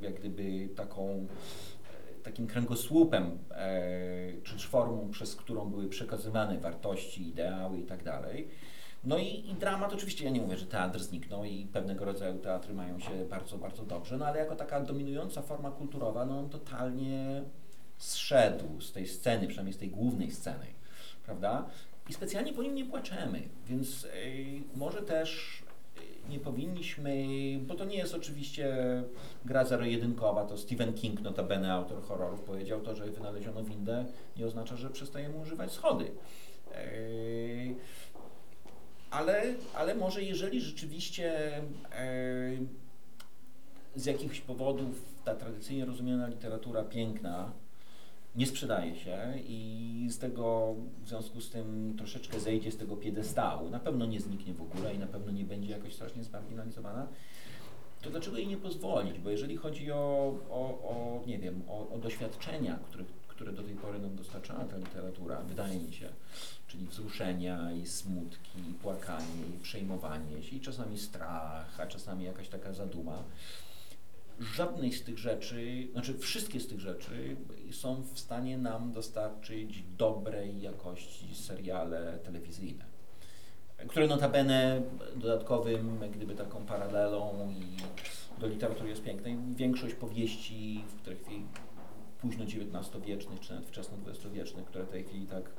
jak gdyby taką e, takim kręgosłupem, e, czy formą, przez którą były przekazywane wartości, ideały i tak dalej. No i, i dramat, oczywiście ja nie mówię, że teatr zniknął i pewnego rodzaju teatry mają się bardzo, bardzo dobrze, no ale jako taka dominująca forma kulturowa, no on totalnie zszedł z tej sceny, przynajmniej z tej głównej sceny, prawda? I specjalnie po nim nie płaczemy, więc y, może też nie powinniśmy, bo to nie jest oczywiście gra zero-jedynkowa, to Stephen King, notabene autor horrorów, powiedział to, że wynaleziono windę, nie oznacza, że przestajemy używać schody. Yy, ale, ale może jeżeli rzeczywiście yy, z jakichś powodów ta tradycyjnie rozumiana literatura piękna nie sprzedaje się i z tego w związku z tym troszeczkę zejdzie z tego piedestału, na pewno nie zniknie w ogóle i na pewno nie będzie jakoś strasznie zmarginalizowana, to dlaczego jej nie pozwolić? Bo jeżeli chodzi o, o, o nie wiem, o, o doświadczenia, których, które do tej pory nam dostarczała ta literatura, wydaje mi się, czyli wzruszenia i smutki, i płakanie, i przejmowanie się, i czasami strach, a czasami jakaś taka zaduma, żadnej z tych rzeczy, znaczy wszystkie z tych rzeczy są w stanie nam dostarczyć dobrej jakości seriale telewizyjne, które notabene dodatkowym, gdyby taką paralelą i do literatury jest pięknej. Większość powieści w tej chwili późno XIX-wiecznych, czy nawet wczesno XX-wiecznych, które w tej chwili tak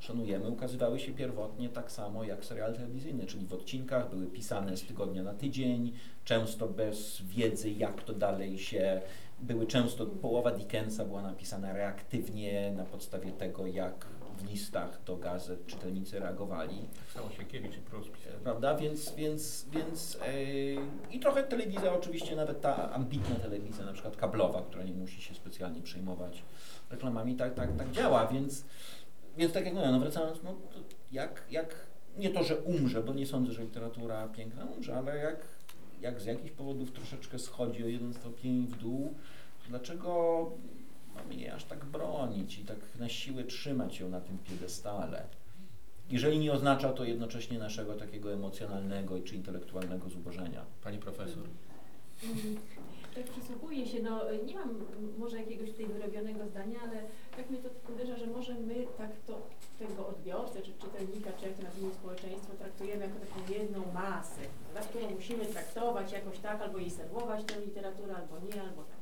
szanujemy, ukazywały się pierwotnie tak samo jak serial telewizyjny, czyli w odcinkach były pisane z tygodnia na tydzień, często bez wiedzy, jak to dalej się. Były często, połowa Dickensa była napisana reaktywnie na podstawie tego, jak listach do gazet czytelnicy reagowali. Tak samo Sienkiewicz i Prus pisali. Prawda? Więc, więc, więc yy, i trochę telewizja oczywiście, nawet ta ambitna telewizja, na przykład kablowa, która nie musi się specjalnie przejmować reklamami, tak, tak, tak działa, więc, więc tak jak mówię, no wracając, no jak, jak, nie to, że umrze, bo nie sądzę, że literatura piękna umrze, ale jak, jak z jakichś powodów troszeczkę schodzi o jeden stopień w dół, to dlaczego mamy jej aż tak bronić i tak na siłę trzymać ją na tym piedestale? Jeżeli nie oznacza to jednocześnie naszego takiego emocjonalnego czy intelektualnego zubożenia. Pani profesor. Tak przysłuchuję się, no nie mam może jakiegoś tutaj wyrobionego zdania, ale tak mnie to uderza, że może my tak to tego odbiorcę, czy czytelnika, czy jak to nazwijmy społeczeństwo, traktujemy jako taką jedną masę, prawda, którą musimy traktować jakoś tak, albo jej serwować tę literaturę, albo nie, albo tak.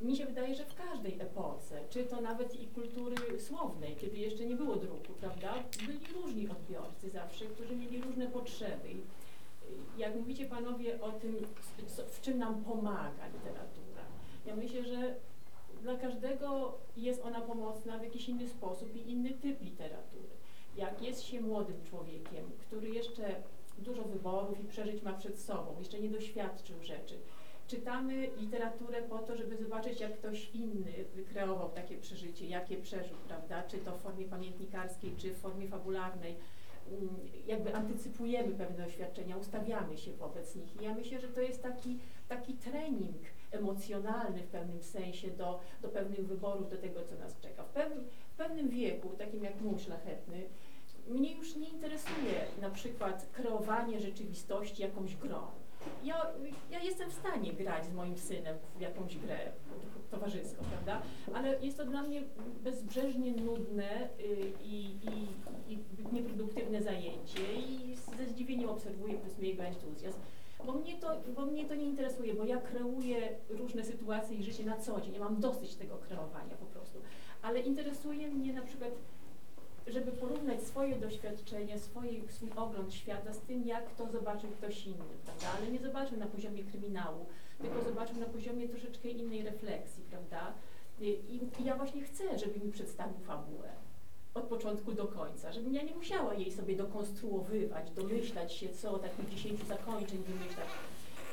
Mi się wydaje, że w każdej epoce, czy to nawet i kultury słownej, kiedy jeszcze nie było druku, prawda, byli różni odbiorcy zawsze, którzy mieli różne potrzeby. Jak mówicie panowie o tym, w czym nam pomaga literatura, ja myślę, że dla każdego jest ona pomocna w jakiś inny sposób i inny typ literatury. Jak jest się młodym człowiekiem, który jeszcze dużo wyborów i przeżyć ma przed sobą, jeszcze nie doświadczył rzeczy, czytamy literaturę po to, żeby zobaczyć, jak ktoś inny wykreował takie przeżycie, jakie przeżył, prawda, czy to w formie pamiętnikarskiej, czy w formie fabularnej mm, jakby antycypujemy pewne doświadczenia, ustawiamy się wobec nich. I ja myślę, że to jest taki, taki trening emocjonalny w pewnym sensie do, do pewnych wyborów, do tego, co nas czeka. W pewnym, w pewnym wieku, takim jak mój szlachetny, mnie już nie interesuje na przykład kreowanie rzeczywistości jakąś grą. Ja, ja jestem w stanie grać z moim synem w jakąś grę towarzyską, prawda? Ale jest to dla mnie bezbrzeżnie nudne y, i, i, i nieproduktywne zajęcie i ze zdziwieniem obserwuję powiedzmy jego entuzjazm. Bo mnie, to, bo mnie to nie interesuje, bo ja kreuję różne sytuacje i życie na co dzień. Ja mam dosyć tego kreowania po prostu. Ale interesuje mnie na przykład żeby porównać swoje doświadczenie, swoje, swój ogląd świata z tym, jak to zobaczył ktoś inny, prawda? Ale nie zobaczył na poziomie kryminału, tylko zobaczył na poziomie troszeczkę innej refleksji, prawda? I, i ja właśnie chcę, żeby mi przedstawił fabułę od początku do końca, żebym ja nie musiała jej sobie dokonstruowywać, domyślać się, co takich dziesięciu zakończeń wymyślać,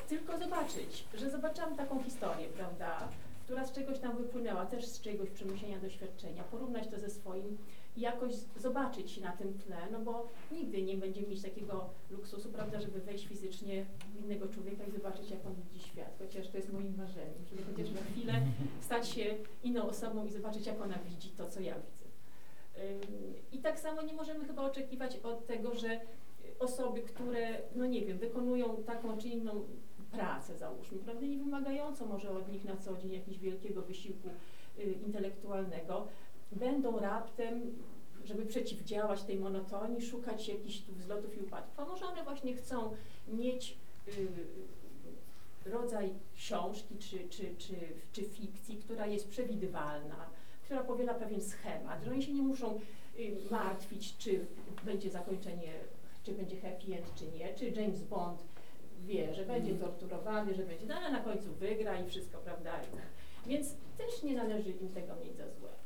tylko zobaczyć, że zobaczyłam taką historię, prawda, która z czegoś tam wypłynęła, też z czegoś przemyślenia, doświadczenia, porównać to ze swoim jakoś zobaczyć na tym tle, no bo nigdy nie będziemy mieć takiego luksusu, prawda, żeby wejść fizycznie w innego człowieka i zobaczyć, jak on widzi świat, chociaż to jest moim marzeniem, żeby chociaż na chwilę <laughs> stać się inną osobą i zobaczyć, jak ona widzi to, co ja widzę. I tak samo nie możemy chyba oczekiwać od tego, że osoby, które, no nie wiem, wykonują taką czy inną pracę, załóżmy, prawda, nie wymagającą może od nich na co dzień jakiegoś wielkiego wysiłku y, intelektualnego, będą raptem, żeby przeciwdziałać tej monotonii, szukać jakichś tu wzlotów i upadków. A może one właśnie chcą mieć y, rodzaj książki czy, czy, czy, czy fikcji, która jest przewidywalna, która powiela pewien schemat, że oni się nie muszą y, martwić, czy będzie zakończenie, czy będzie happy end, czy nie, czy James Bond wie, że będzie torturowany, że będzie, no ale na końcu wygra i wszystko, prawda? Więc też nie należy im tego mieć za złe.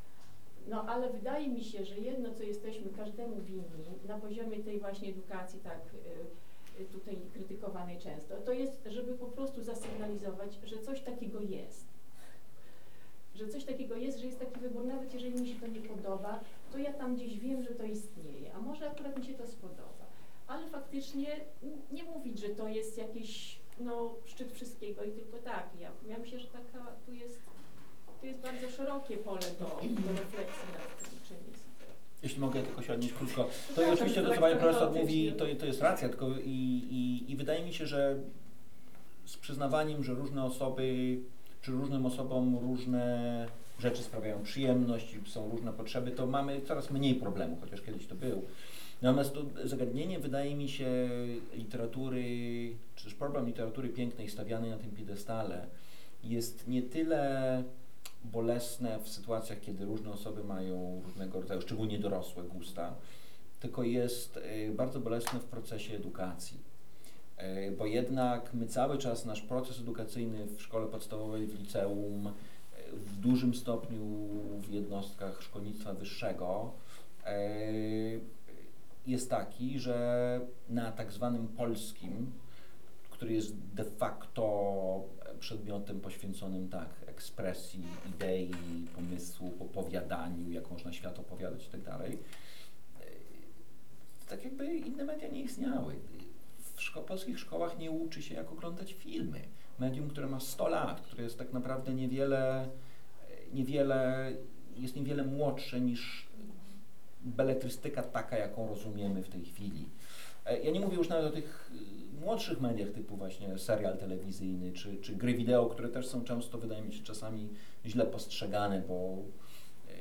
No ale wydaje mi się, że jedno, co jesteśmy każdemu winni na poziomie tej właśnie edukacji, tak y, y, tutaj krytykowanej często, to jest, żeby po prostu zasygnalizować, że coś takiego jest. Że coś takiego jest, że jest taki wybór, nawet jeżeli mi się to nie podoba, to ja tam gdzieś wiem, że to istnieje, a może akurat mi się to spodoba. Ale faktycznie nie mówić, że to jest jakiś no, szczyt wszystkiego i tylko tak. Ja, ja myślę, że taka tu jest to jest bardzo szerokie pole do, do refleksji nad tym, czym jest. Jeśli mogę tylko się odnieść krótko. To Przepraszam, oczywiście to, tak co Pani Profesor mówi, to, to jest racja, tylko i, i, i wydaje mi się, że z przyznawaniem, że różne osoby, czy różnym osobom różne rzeczy sprawiają przyjemność, są różne potrzeby, to mamy coraz mniej problemu, chociaż kiedyś to był. Natomiast to zagadnienie, wydaje mi się, literatury, czy też problem literatury pięknej stawianej na tym piedestale jest nie tyle bolesne w sytuacjach, kiedy różne osoby mają różnego rodzaju, szczególnie dorosłe gusta, tylko jest y, bardzo bolesne w procesie edukacji. Y, Bo jednak my cały czas nasz proces edukacyjny w szkole podstawowej, w liceum, y, w dużym stopniu w jednostkach szkolnictwa wyższego jest taki, że na tak zwanym polskim, który jest de facto przedmiotem poświęconym tak ekspresji, idei, pomysłu, opowiadaniu, jak można świat opowiadać i tak dalej, e, tak jakby inne media nie istniały. W szko- polskich szkołach nie uczy się, jak oglądać filmy. Medium, które ma 100 lat, które jest tak naprawdę niewiele, e, niewiele jest niewiele młodsze niż beletrystyka taka, jaką rozumiemy w tej chwili. E, Ja nie mówię już nawet o tych y, młodszych mediach typu właśnie serial telewizyjny czy, czy gry wideo, które też są często, wydaje mi się, czasami źle postrzegane, bo e,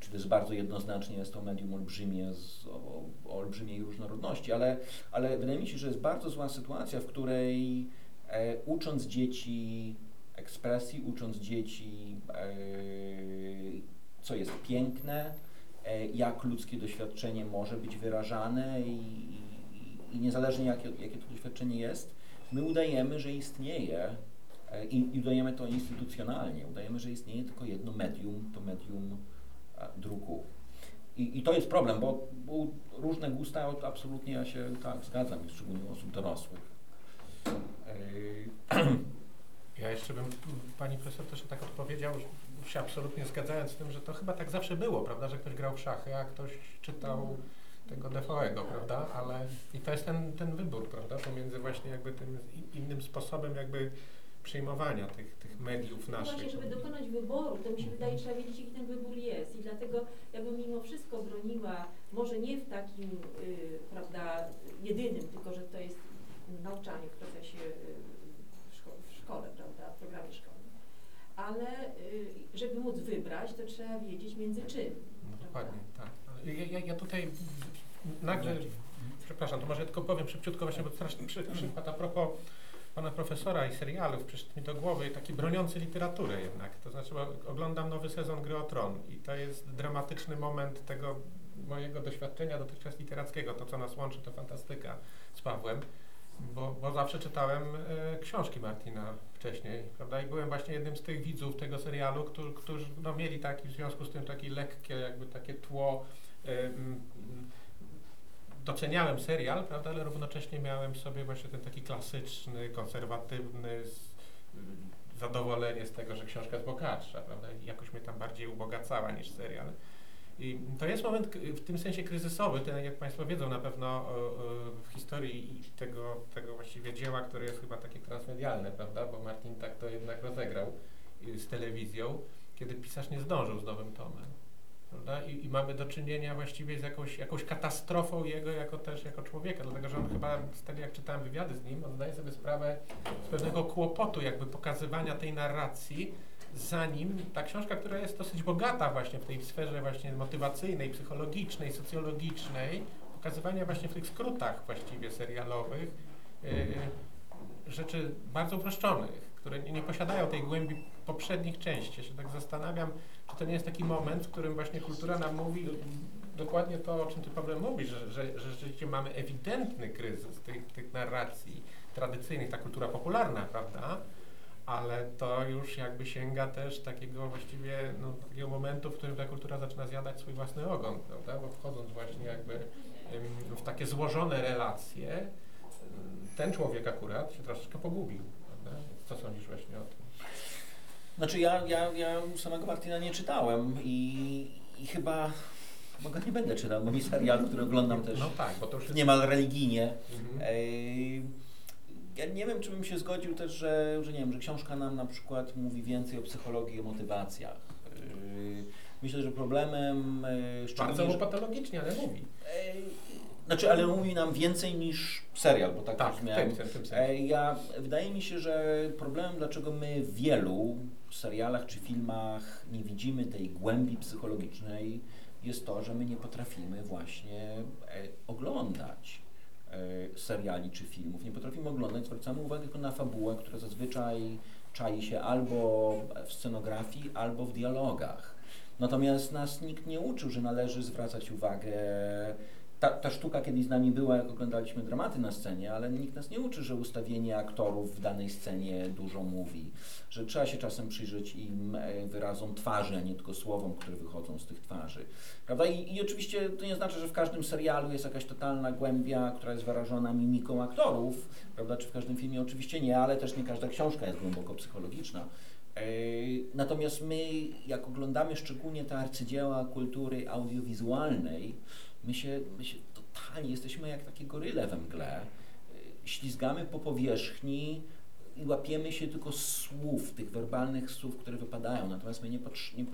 czy jest bardzo jednoznacznie, jest to medium olbrzymie, z, o, o olbrzymiej różnorodności, ale, ale wydaje mi się, że jest bardzo zła sytuacja, w której e, ucząc dzieci ekspresji, ucząc dzieci, e, co jest piękne, e, jak ludzkie doświadczenie może być wyrażane i, i, niezależnie jakie, jakie to doświadczenie jest, my udajemy, że istnieje e, i, i udajemy to instytucjonalnie, udajemy, że istnieje tylko jedno medium, to medium e, druku. I, I to jest problem, bo, bo różne gusta, absolutnie ja się tak zgadzam, szczególnie osób dorosłych. E, <clears throat> Ja jeszcze bym pani profesor też tak odpowiedział, się absolutnie zgadzając z tym, że to chyba tak zawsze było, prawda, że ktoś grał w szachy, a ktoś czytał tego Defoe'ego, prawda, ale i to jest ten, ten wybór, prawda, pomiędzy właśnie jakby tym innym sposobem jakby przyjmowania tych, tych mediów No naszych. Właśnie, żeby dokonać wyboru, to mi się wydaje, trzeba wiedzieć, jaki ten wybór jest. I dlatego ja bym mimo wszystko broniła, może nie w takim, y, prawda, jedynym, tylko że to jest nauczanie w procesie, y, w, szko- w szkole, prawda, w programie szkolnym. Ale y, żeby móc wybrać, to trzeba wiedzieć między czym. No, dokładnie, tak. Ja, ja, ja tutaj nagle, przepraszam, to może ja tylko powiem szybciutko właśnie, bo straszny przy, przykład a propos pana profesora i serialów przyszedł mi do głowy taki broniący literaturę jednak. To znaczy oglądam nowy sezon Gry o Tron i to jest dramatyczny moment tego mojego doświadczenia dotychczas literackiego. To, co nas łączy, to fantastyka z Pawłem. Bo, bo zawsze czytałem e, książki Martina wcześniej, prawda? I byłem właśnie jednym z tych widzów tego serialu, którzy, którzy no, mieli taki w związku z tym takie lekkie, jakby takie tło. E, mm, doceniałem serial, prawda, ale równocześnie miałem sobie właśnie ten taki klasyczny, konserwatywny z, mm, zadowolenie z tego, że książka jest bogatsza, prawda? I jakoś mnie tam bardziej ubogacała niż serial. I to jest moment w tym sensie kryzysowy, ten, jak Państwo wiedzą na pewno w historii tego, tego właściwie dzieła, które jest chyba takie transmedialne, prawda, bo Martin tak to jednak rozegrał y, z telewizją, kiedy pisarz nie zdążył z nowym tomem. I, I mamy do czynienia właściwie z jakąś, jakąś katastrofą jego jako też jako człowieka, dlatego że on chyba, z tego jak czytałem wywiady z nim, on zdaje sobie sprawę z pewnego kłopotu jakby pokazywania tej narracji, zanim ta książka, która jest dosyć bogata właśnie w tej sferze właśnie motywacyjnej, psychologicznej, socjologicznej, pokazywania właśnie w tych skrótach właściwie serialowych yy, rzeczy bardzo uproszczonych, które nie, nie posiadają tej głębi poprzednich części. Ja się tak zastanawiam, czy to nie jest taki moment, w którym właśnie kultura nam mówi dokładnie to, o czym Ty Paweł mówisz, że, że, że rzeczywiście mamy ewidentny kryzys tych, tych narracji tradycyjnych, ta kultura popularna, prawda? Ale to już jakby sięga też takiego właściwie no, takiego momentu, w którym ta kultura zaczyna zjadać swój własny ogon, prawda? Bo wchodząc właśnie jakby w takie złożone relacje, ten człowiek akurat się troszeczkę pogubił, prawda? Co sądzisz właśnie o tym? Znaczy ja, ja, ja samego Martina nie czytałem i, i chyba, chyba go nie będę czytał, bo mi serial, który oglądam też No tak, bo to już jest... niemal religijnie. Mhm. Ej, Ja nie wiem, czy bym się zgodził też, że, że nie wiem, że książka nam na przykład mówi więcej o psychologii i o motywacjach. Ej, Myślę, że problemem e, szczególnie, Bardzo że- patologicznie, ale mówi. Ej, Znaczy, ale mówi nam więcej niż serial, bo tak, Tak, tym, tym sensie. E, Ja, wydaje mi się, że problemem, dlaczego my w wielu serialach czy filmach nie widzimy tej głębi psychologicznej, jest to, że my nie potrafimy właśnie e, oglądać e, seriali czy filmów. Nie potrafimy oglądać, zwracamy uwagę tylko na fabułę, która zazwyczaj czai się albo w scenografii, albo w dialogach. Natomiast nas nikt nie uczył, że należy zwracać uwagę ta, ta sztuka kiedyś z nami była, jak oglądaliśmy dramaty na scenie, ale nikt nas nie uczy, że ustawienie aktorów w danej scenie dużo mówi, że trzeba się czasem przyjrzeć im e, wyrazom twarzy, a nie tylko słowom, które wychodzą z tych twarzy. Prawda? I, I oczywiście to nie znaczy, że w każdym serialu jest jakaś totalna głębia, która jest wyrażona mimiką aktorów, prawda? Czy w każdym filmie oczywiście nie, ale też nie każda książka jest głęboko psychologiczna. E, Natomiast my, jak oglądamy szczególnie te arcydzieła kultury audiowizualnej, my się, my się totalnie jesteśmy jak takie goryle we mgle. E, Ślizgamy po powierzchni i łapiemy się tylko słów, tych werbalnych słów, które wypadają. Natomiast my nie,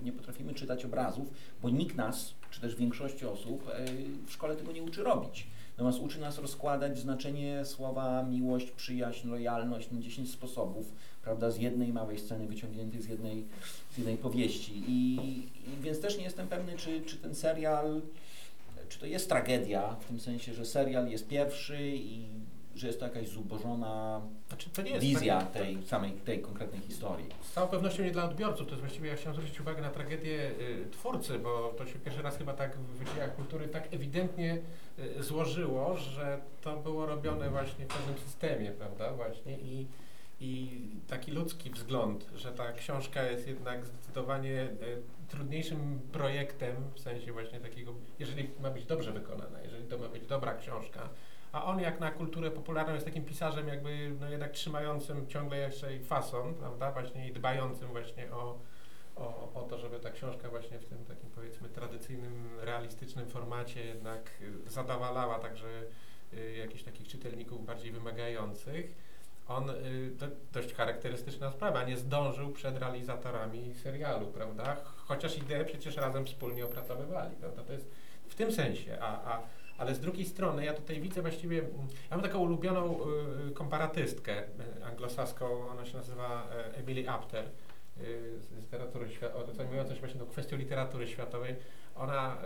nie, potrafimy czytać obrazów, bo nikt nas, czy też większość osób e, w szkole tego nie uczy robić. Natomiast uczy nas rozkładać znaczenie słowa miłość, przyjaźń, lojalność na 10 sposobów, prawda, z jednej małej sceny wyciągniętej z jednej, z jednej powieści. I, I więc też nie jestem pewny, czy, czy ten serial, czy to jest tragedia, w tym sensie, że serial jest pierwszy i że jest to jakaś zubożona Znaczy, to nie jest wizja tak- tej samej, tej konkretnej historii. Z całą pewnością nie dla odbiorców, to jest właściwie, ja chciałem zwrócić uwagę na tragedię y, twórcy, bo to się pierwszy raz chyba tak w dziejach kultury tak ewidentnie y, złożyło, że to było robione właśnie w pewnym systemie, prawda, właśnie i, i taki ludzki wzgląd, że ta książka jest jednak zdecydowanie y, trudniejszym projektem, w sensie właśnie takiego, jeżeli ma być dobrze wykonana, jeżeli to ma być dobra książka, a on jak na kulturę popularną jest takim pisarzem jakby no jednak trzymającym ciągle jeszcze i fason, prawda, właśnie i dbającym właśnie o, o, o to, żeby ta książka właśnie w tym takim powiedzmy tradycyjnym, realistycznym formacie jednak y, zadawalała także y, jakichś takich czytelników bardziej wymagających. On, y, to dość charakterystyczna sprawa, nie zdążył przed realizatorami serialu, prawda, chociaż ideę przecież razem wspólnie opracowywali, prawda, to jest w tym sensie, a, a ale z drugiej strony ja tutaj widzę właściwie, mm, ja mam taką ulubioną y, komparatystkę y, anglosaską, ona się nazywa y, Emily Apter, z literatury światowej, zajmująca się właśnie tą kwestią literatury światowej. Ona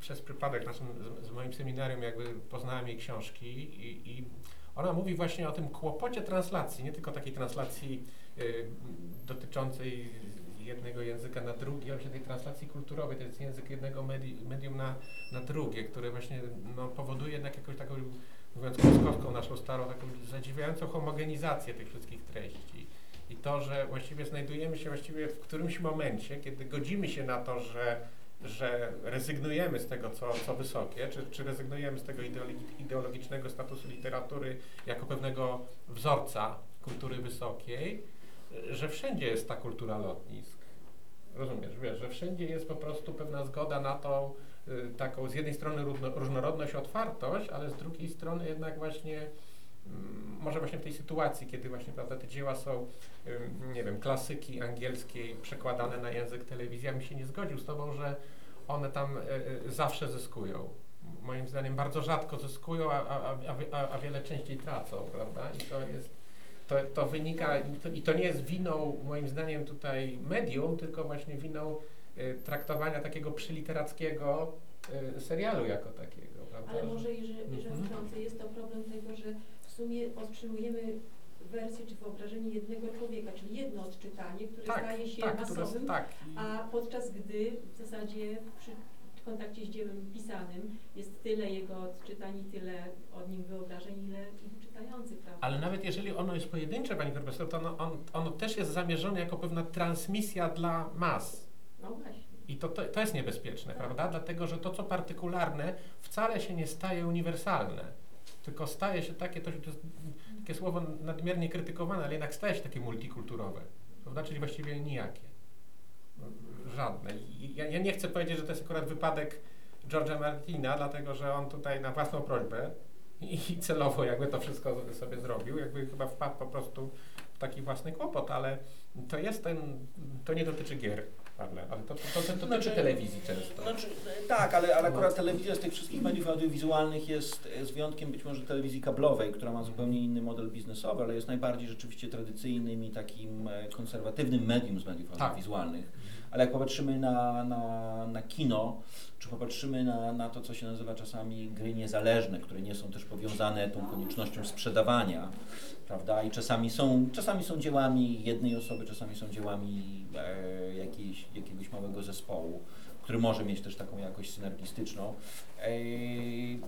przez przypadek naszym, z, moim seminarium jakby poznałem jej książki i, i ona mówi właśnie o tym kłopocie translacji, nie tylko takiej translacji y, dotyczącej jednego języka na drugi, ale właśnie tej translacji kulturowej, to jest język jednego medi- medium na, na drugie, które właśnie no, powoduje jednak jakąś taką, mówiąc kioskowską naszą starą, taką zadziwiającą homogenizację tych wszystkich treści. I to, że właściwie znajdujemy się właściwie w którymś momencie, kiedy godzimy się na to, że, że rezygnujemy z tego, co, co wysokie, czy, czy rezygnujemy z tego ideologi- ideologicznego statusu literatury jako pewnego wzorca kultury wysokiej, że wszędzie jest ta kultura lotnisk. Rozumiesz, wiesz, że wszędzie jest po prostu pewna zgoda na tą y, taką z jednej strony różno, różnorodność, otwartość, ale z drugiej strony jednak właśnie może właśnie w tej sytuacji, kiedy właśnie prawda, te dzieła są, nie wiem, klasyki angielskiej przekładane na język telewizji, ja bym się nie zgodził z tobą, że one tam y, y, zawsze zyskują. Moim zdaniem bardzo rzadko zyskują, a, a, a, a, wiele częściej tracą, prawda? I to jest to, to wynika i to, i to nie jest winą, moim zdaniem, tutaj medium, tylko właśnie winą y, traktowania takiego przyliterackiego y, serialu jako takiego, prawda? Ale może i, że, że Mhm. wtrącę, jest to problem tego, że w sumie otrzymujemy wersję czy wyobrażenie jednego człowieka, czyli jedno odczytanie, które staje się tak, które- masowym, tak. A podczas gdy w zasadzie przy kontakcie z dziełem pisanym jest tyle jego odczytań i tyle od nim wyobrażeń, ile ich czytających, prawda? Ale nawet jeżeli ono jest pojedyncze, Pani Profesor, to ono, on, ono też jest zamierzone jako pewna transmisja dla mas. No właśnie. I to, to, to jest niebezpieczne, Tak. prawda? Dlatego, że to, co partykularne, wcale się nie staje uniwersalne. Tylko staje się takie, to, to jest takie słowo nadmiernie krytykowane, ale jednak staje się takie multikulturowe. Prawda? Czyli właściwie nijakie. Żadne. Ja, ja nie chcę powiedzieć, że to jest akurat wypadek George'a Martina, dlatego że on tutaj na własną prośbę i celowo jakby to wszystko sobie zrobił, jakby chyba wpadł po prostu w taki własny kłopot, ale to jest ten, to nie dotyczy gier, Pawle, ale to, to, to, to Znaczy- telewizji często. Znaczy, tak, ale, ale akurat telewizja z tych wszystkich mediów audiowizualnych jest z wyjątkiem być może telewizji kablowej, która ma zupełnie inny model biznesowy, ale jest najbardziej rzeczywiście tradycyjnym i takim e, konserwatywnym medium z mediów Tak. audiowizualnych. Ale jak popatrzymy na, na, na kino, czy popatrzymy na, na to, co się nazywa czasami gry niezależne, które nie są też powiązane tą koniecznością sprzedawania, prawda? I czasami są, czasami są dziełami jednej osoby, czasami są dziełami e, jakiejś, jakiegoś małego zespołu, który może mieć też taką jakość synergistyczną. Ej,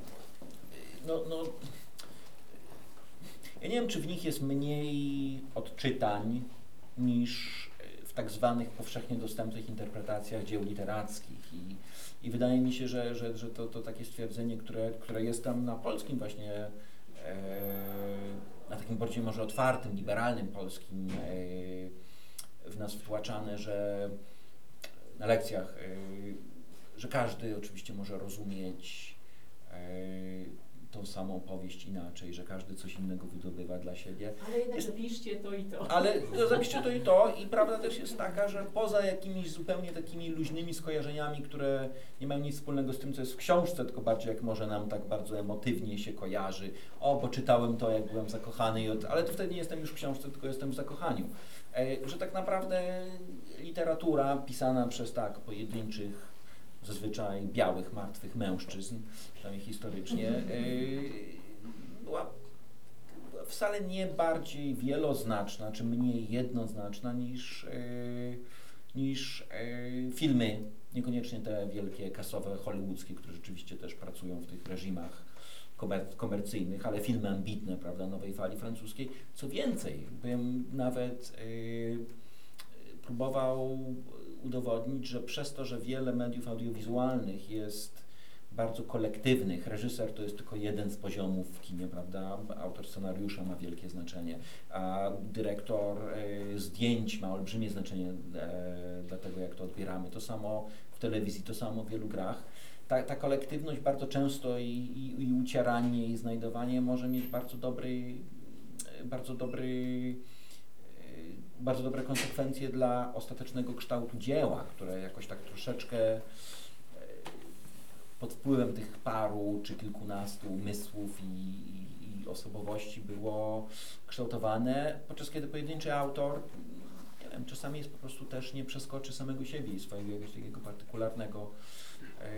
No, no, ja nie wiem, czy w nich jest mniej odczytań niż w tak zwanych powszechnie dostępnych interpretacjach dzieł literackich. I, i wydaje mi się, że, że, że to, to takie stwierdzenie, które, które jest tam na polskim właśnie, e, na takim bardziej może otwartym, liberalnym polskim e, w nas wtłaczane, że na lekcjach, e, że każdy oczywiście może rozumieć e, tą samą opowieść inaczej, że każdy coś innego wydobywa dla siebie. Ale jednak Jest- zapiszcie to i to. Ale no, zapiszcie to i to i prawda też jest taka, że poza jakimiś zupełnie takimi luźnymi skojarzeniami, które nie mają nic wspólnego z tym, co jest w książce, tylko bardziej jak może nam tak bardzo emotywnie się kojarzy. O, bo czytałem to, jak byłem zakochany, i od... ale to wtedy nie jestem już w książce, tylko jestem w zakochaniu. E, że tak naprawdę literatura pisana przez tak pojedynczych, zazwyczaj białych, martwych mężczyzn, przynajmniej historycznie, e, była wcale nie bardziej wieloznaczna, czy mniej jednoznaczna niż, yy, niż yy, filmy, niekoniecznie te wielkie kasowe hollywoodzkie, które rzeczywiście też pracują w tych reżimach komer- komercyjnych, ale filmy ambitne, prawda, nowej fali francuskiej. Co więcej, bym nawet próbował udowodnić, że przez to, że wiele mediów audiowizualnych jest bardzo kolektywnych. Reżyser to jest tylko jeden z poziomów w kinie, prawda? Autor scenariusza ma wielkie znaczenie, a dyrektor e, zdjęć ma olbrzymie znaczenie e, dla tego, jak to odbieramy. To samo w telewizji, to samo w wielu grach. Ta, ta kolektywność bardzo często i, i, i ucieranie, i znajdowanie może mieć bardzo dobry, e, bardzo dobry bardzo dobre konsekwencje dla ostatecznego kształtu dzieła, które jakoś tak troszeczkę e, pod wpływem tych paru czy kilkunastu umysłów i, i, i osobowości było kształtowane, podczas kiedy pojedynczy autor, nie wiem, czasami jest po prostu też nie przeskoczy samego siebie i swojego jakiegoś takiego partykularnego.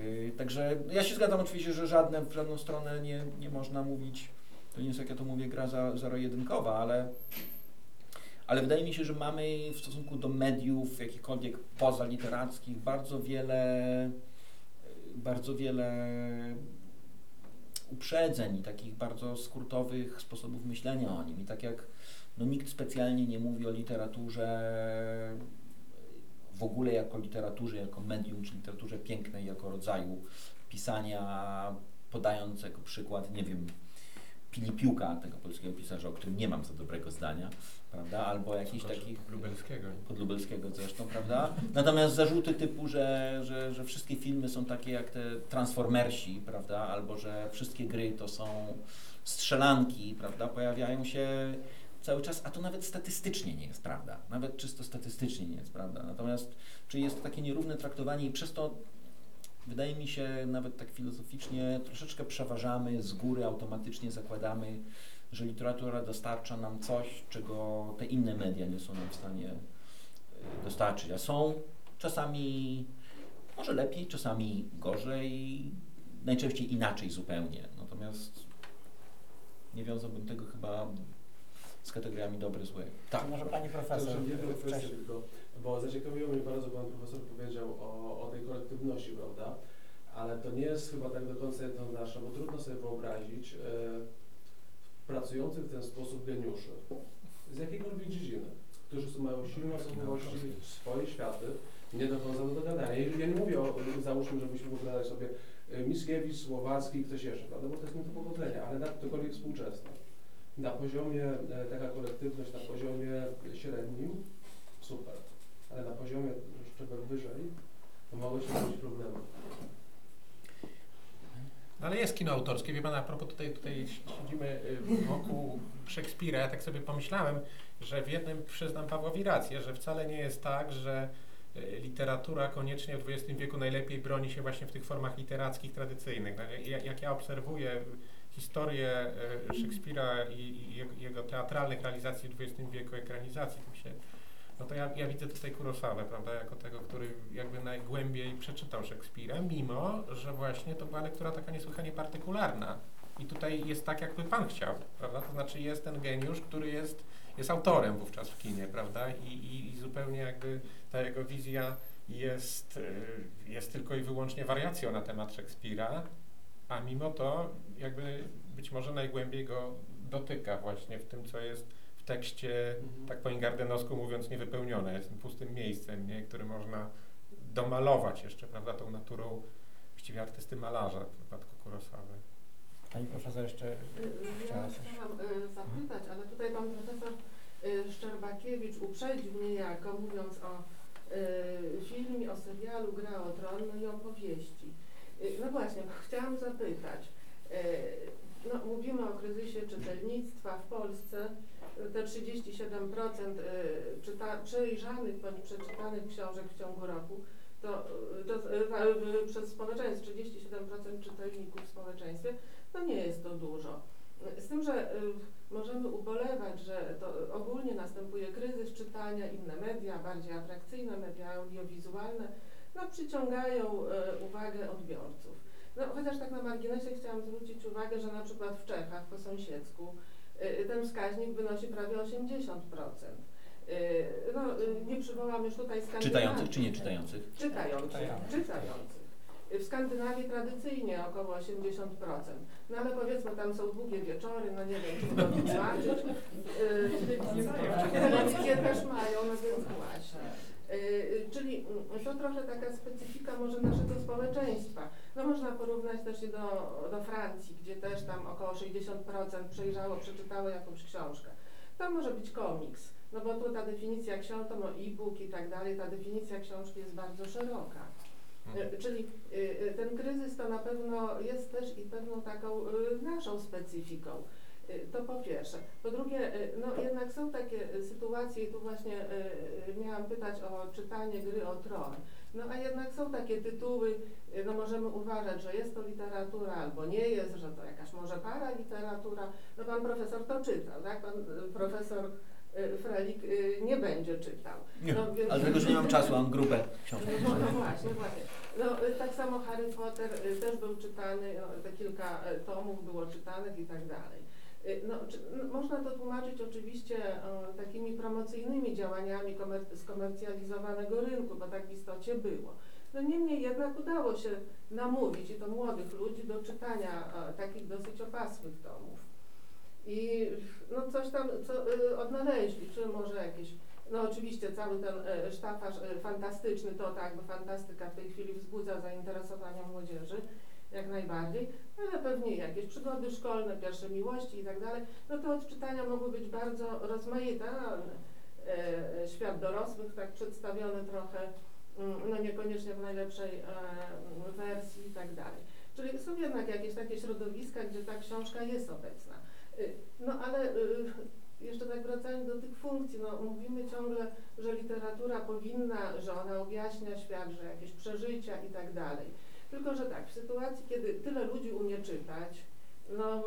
Yy, także ja się zgadzam oczywiście, że żadne, w żadną stronę nie, nie można mówić, to nie jest jak ja to mówię, gra za, zero-jedynkowa, ale ale wydaje mi się, że mamy w stosunku do mediów jakichkolwiek pozaliterackich bardzo wiele bardzo wiele uprzedzeń i takich bardzo skrótowych sposobów myślenia o nim. I tak jak no, nikt specjalnie nie mówi o literaturze w ogóle jako literaturze, jako medium, czy literaturze pięknej, jako rodzaju pisania, podając jako przykład, nie wiem, Pilipiuka, tego polskiego pisarza, o którym nie mam za dobrego zdania, prawda, albo jakichś takich Lubelskiego. podlubelskiego zresztą, prawda? Natomiast zarzuty typu, że, że, że wszystkie filmy są takie jak te Transformersi, prawda? Albo że wszystkie gry to są strzelanki, prawda? Pojawiają się cały czas, a to nawet statystycznie nie jest prawda. Nawet czysto statystycznie nie jest prawda. Natomiast czy jest to takie nierówne traktowanie i przez to wydaje mi się, nawet tak filozoficznie, troszeczkę przeważamy z góry, automatycznie zakładamy, że literatura dostarcza nam coś, czego te inne media nie są nam w stanie y, dostarczyć. A są czasami może lepiej, czasami gorzej, najczęściej inaczej zupełnie. Natomiast nie wiązałbym tego chyba z kategoriami dobry, zły. Tak. Czy może pani profesor wcześniej? tylko, bo zaciekawiło mnie bardzo, pan profesor powiedział o, o tej kolektywności, prawda? Ale to nie jest chyba tak do końca jednoznaczne, bo trudno sobie wyobrazić e, pracujących w ten sposób geniuszy z jakiejkolwiek dziedziny, którzy mają silne osobowości, swoje światy, nie dochodzą do dogadania. Ja nie mówię o, załóżmy, żebyśmy wybrali sobie e, Mickiewicz, Słowacki ktoś jeszcze, prawda? Bo to jest nie do pogodzenia, ale na ktokolwiek współczesny. Na poziomie, e, taka kolektywność na poziomie średnim, super, ale na poziomie szczebel wyżej, to mogą się robić problemy. No ale jest kino autorskie, wie pan, a propos tutaj, tutaj siedzimy y, wokół Szekspira, ja tak sobie pomyślałem, że w jednym przyznam Pawłowi rację, że wcale nie jest tak, że y, literatura koniecznie w XX wieku najlepiej broni się właśnie w tych formach literackich tradycyjnych. No, ja- Jak ja obserwuję historię y, Szekspira i, jego teatralnych realizacji w XX wieku, ekranizacji, to się no to ja, ja widzę tutaj Kurosawę, prawda, jako tego, który jakby najgłębiej przeczytał Szekspira, mimo, że właśnie to była lektura taka niesłychanie partykularna. I tutaj jest tak, jakby pan chciał, prawda, to znaczy jest ten geniusz, który jest, jest autorem wówczas w kinie, prawda, i, i, i zupełnie jakby ta jego wizja jest, y, jest tylko i wyłącznie wariacją na temat Szekspira, a mimo to jakby być może najgłębiej go dotyka właśnie w tym, co jest w tekście, Mhm. tak po ingardenowsku mówiąc, niewypełnione. Jest tym pustym miejscem, nie? który można domalować jeszcze, prawda, tą naturą właściwie artysty malarza w przypadku Kurosawy. Pani profesor jeszcze chciała Ja chciałam y, zapytać, ale tutaj pan profesor y, Szczerbakiewicz uprzedził mnie jako, mówiąc o y, filmie, o serialu Gra o Tron, no i opowieści. No właśnie, chciałam zapytać, no, mówimy o kryzysie czytelnictwa w Polsce, te 37% y, czyta, przejrzanych bądź przeczytanych książek w ciągu roku, to, y, to y, przez społeczeństwo 37% czytelników w społeczeństwie, to nie jest to dużo. Z tym, że możemy ubolewać, że to ogólnie następuje kryzys czytania, inne media, bardziej atrakcyjne media audiowizualne, no, przyciągają uwagę odbiorców. No, chociaż tak na marginesie chciałam zwrócić uwagę, że na przykład w Czechach po sąsiedzku y, ten wskaźnik wynosi prawie 80%. Y, no, y, nie przywołam już tutaj Skandynawii. Czytających czy nie czytających? Czytających, Czytających. czytających. W Skandynawii tradycyjnie około 80%. No ale powiedzmy, tam są długie wieczory, no nie wiem, czy to tłumaczyć. Yy, też mają, no więc właśnie. Yy, Czyli mm, to trochę taka specyfika może naszego społeczeństwa. No można porównać też i do, do Francji, gdzie też tam około 60% przejrzało, przeczytało jakąś książkę. To może być komiks, no bo tu ta definicja książki, no e-book i tak dalej, ta definicja książki jest bardzo szeroka. Czyli y, y, ten kryzys to na pewno jest też i pewną taką y, naszą specyfiką. Y, To po pierwsze. Po drugie, y, no jednak są takie y, sytuacje, i tu właśnie miałam pytać o czytanie gry o tron. No a jednak są takie tytuły, no możemy uważać, że jest to literatura albo nie jest, że to jakaś może para literatura. No pan profesor to czytał, tak? Pan profesor Frelik nie będzie czytał. Nie, No, więc- ale tego, że nie mam czasu, mam grube książki. no, no właśnie, właśnie. No, tak samo Harry Potter też był czytany, no, te kilka tomów było czytanych i tak dalej. Y, No, czy, no, można to tłumaczyć oczywiście y, takimi promocyjnymi działaniami komer- skomercjalizowanego rynku, bo tak w istocie było. No niemniej jednak udało się namówić i to młodych ludzi do czytania y, takich dosyć opasłych tomów. I no coś tam co, y, odnaleźli, czy może jakieś no oczywiście cały ten e, sztafaż e, fantastyczny to tak, bo fantastyka w tej chwili wzbudza zainteresowanie młodzieży, jak najbardziej, ale pewnie jakieś przygody szkolne, pierwsze miłości i tak dalej, no to odczytania mogły być bardzo rozmaite. No, e, świat dorosłych tak przedstawiony trochę, mm, no niekoniecznie w najlepszej e, wersji i tak dalej. Czyli są jednak jakieś takie środowiska, gdzie ta książka jest obecna. Y, No ale y, jeszcze tak wracając do tych funkcji, no mówimy ciągle, że literatura powinna, że ona objaśnia świat, że jakieś przeżycia i tak dalej. Tylko, że tak, w sytuacji, kiedy tyle ludzi umie czytać, no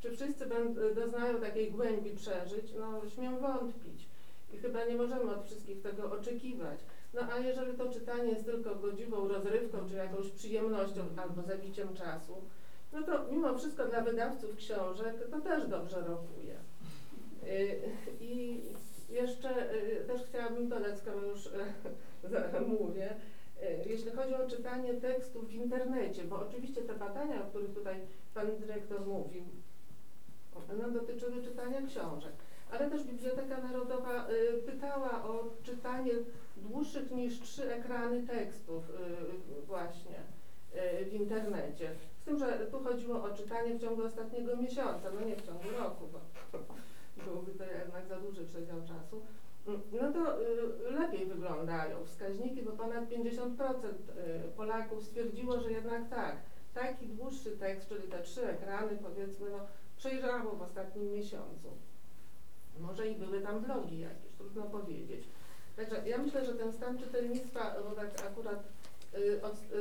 czy wszyscy będą, doznają takiej głębi przeżyć? No śmiem wątpić. I chyba nie możemy od wszystkich tego oczekiwać. No a jeżeli to czytanie jest tylko godziwą rozrywką, czy jakąś przyjemnością albo zabiciem czasu, no to mimo wszystko dla wydawców książek to też dobrze rokuje. Y, I jeszcze y, też chciałabym dodać, skoro już <laughs> mówię, jeśli chodzi o czytanie tekstów w internecie, bo oczywiście te badania, o których tutaj pan dyrektor mówił, no, dotyczyły czytania książek, ale też Biblioteka Narodowa y, pytała o czytanie dłuższych niż trzy ekrany tekstów y, właśnie w internecie. Z tym, że tu chodziło o czytanie w ciągu ostatniego miesiąca, no nie w ciągu roku, bo byłoby to jednak za duży przedział czasu. No to y, lepiej wyglądają wskaźniki, bo ponad 50% y, Polaków stwierdziło, że jednak tak, taki dłuższy tekst, czyli te trzy ekrany powiedzmy, no przejrzało w ostatnim miesiącu. Może i były tam blogi jakieś, trudno powiedzieć. Także ja myślę, że ten stan czytelnictwa, bo tak akurat y, od, y,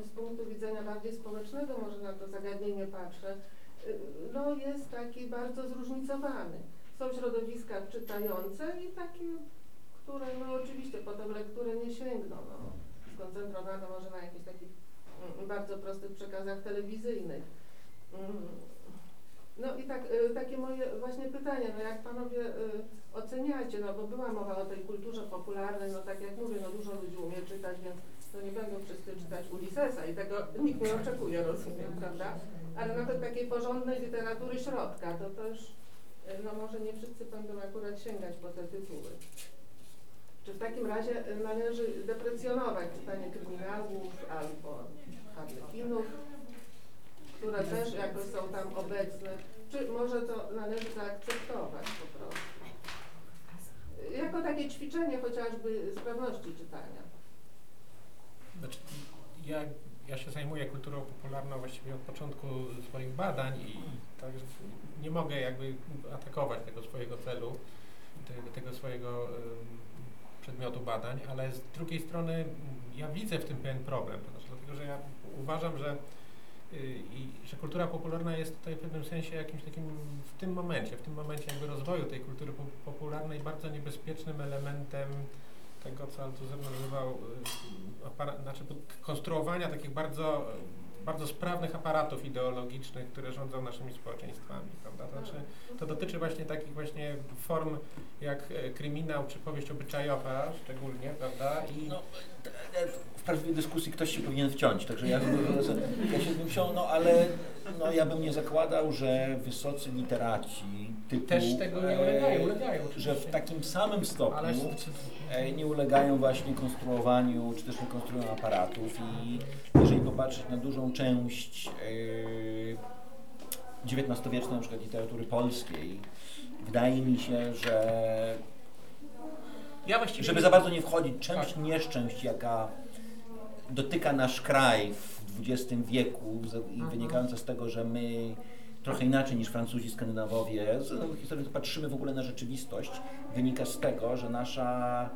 y, z punktu widzenia bardziej społecznego może na to zagadnienie patrzę, y, no jest taki bardzo zróżnicowany. Są środowiska czytające i takie, które no oczywiście po tę lekturę nie sięgną, no, skoncentrowane może na jakichś takich mm, bardzo prostych przekazach telewizyjnych. Mm, No i tak, y, takie moje właśnie pytanie, no jak panowie y, oceniacie, no bo była mowa o tej kulturze popularnej, no tak jak mówię, no dużo ludzi umie czytać, więc to nie będą wszyscy czytać Ulyssesa i tego nikt nie oczekuje, rozumiem, prawda? Ale nawet takiej porządnej literatury środka, to też, no może nie wszyscy będą akurat sięgać po te tytuły. Czy w takim razie y, należy deprecjonować czytanie kryminałów albo harlekinów, które też jakoś są tam obecne, czy może to należy zaakceptować po prostu? Jako takie ćwiczenie chociażby sprawności czytania. Znaczy, ja, ja się zajmuję kulturą popularną właściwie od początku swoich badań i tak nie mogę jakby atakować tego swojego celu, tego, tego swojego przedmiotu badań, ale z drugiej strony ja widzę w tym pewien problem, to znaczy dlatego, że ja uważam, że y, i że kultura popularna jest tutaj w pewnym sensie jakimś takim w tym momencie, w tym momencie jakby rozwoju tej kultury po- popularnej bardzo niebezpiecznym elementem tego, co Althusser nazywał, y, znaczy konstruowania takich bardzo, bardzo sprawnych aparatów ideologicznych, które rządzą naszymi społeczeństwami, prawda? To znaczy, to dotyczy właśnie takich właśnie form jak e, kryminał czy powieść obyczajowa szczególnie, prawda? I No, w prawdziwej dyskusji ktoś się powinien wciąć, także ja, ja się z tym wziął, no ale no, ja bym nie zakładał, że wysocy literaci typu, też tego nie e, ulegają, ulegają że w takim samym stopniu e, nie ulegają właśnie konstruowaniu, czy też nie konstruują aparatów i jeżeli popatrzeć na dużą część e, XIX-wiecznej na przykład literatury polskiej, wydaje mi się, że ja żeby za bardzo nie wchodzić, część nieszczęść, jaka dotyka nasz kraj w XX wieku i Mhm. wynikająca z tego, że my trochę inaczej niż Francuzi, Skandynawowie, z historii patrzymy w ogóle na rzeczywistość, wynika z tego, że nasza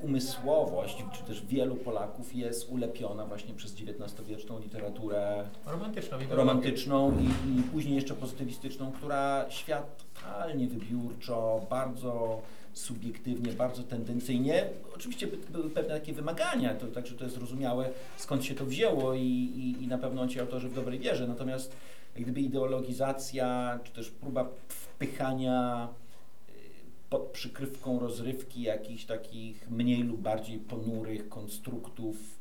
e, umysłowość, czy też wielu Polaków jest ulepiona właśnie przez XIX-wieczną literaturę romantyczną romantyczną i, i później jeszcze pozytywistyczną, która świat totalnie wybiórczo, bardzo subiektywnie, bardzo tendencyjnie. Oczywiście by, były pewne takie wymagania, to, także to jest zrozumiałe, skąd się to wzięło i, i, i na pewno ci autorzy w dobrej wierze. Natomiast gdyby ideologizacja, czy też próba wpychania y, pod przykrywką rozrywki jakichś takich mniej lub bardziej ponurych konstruktów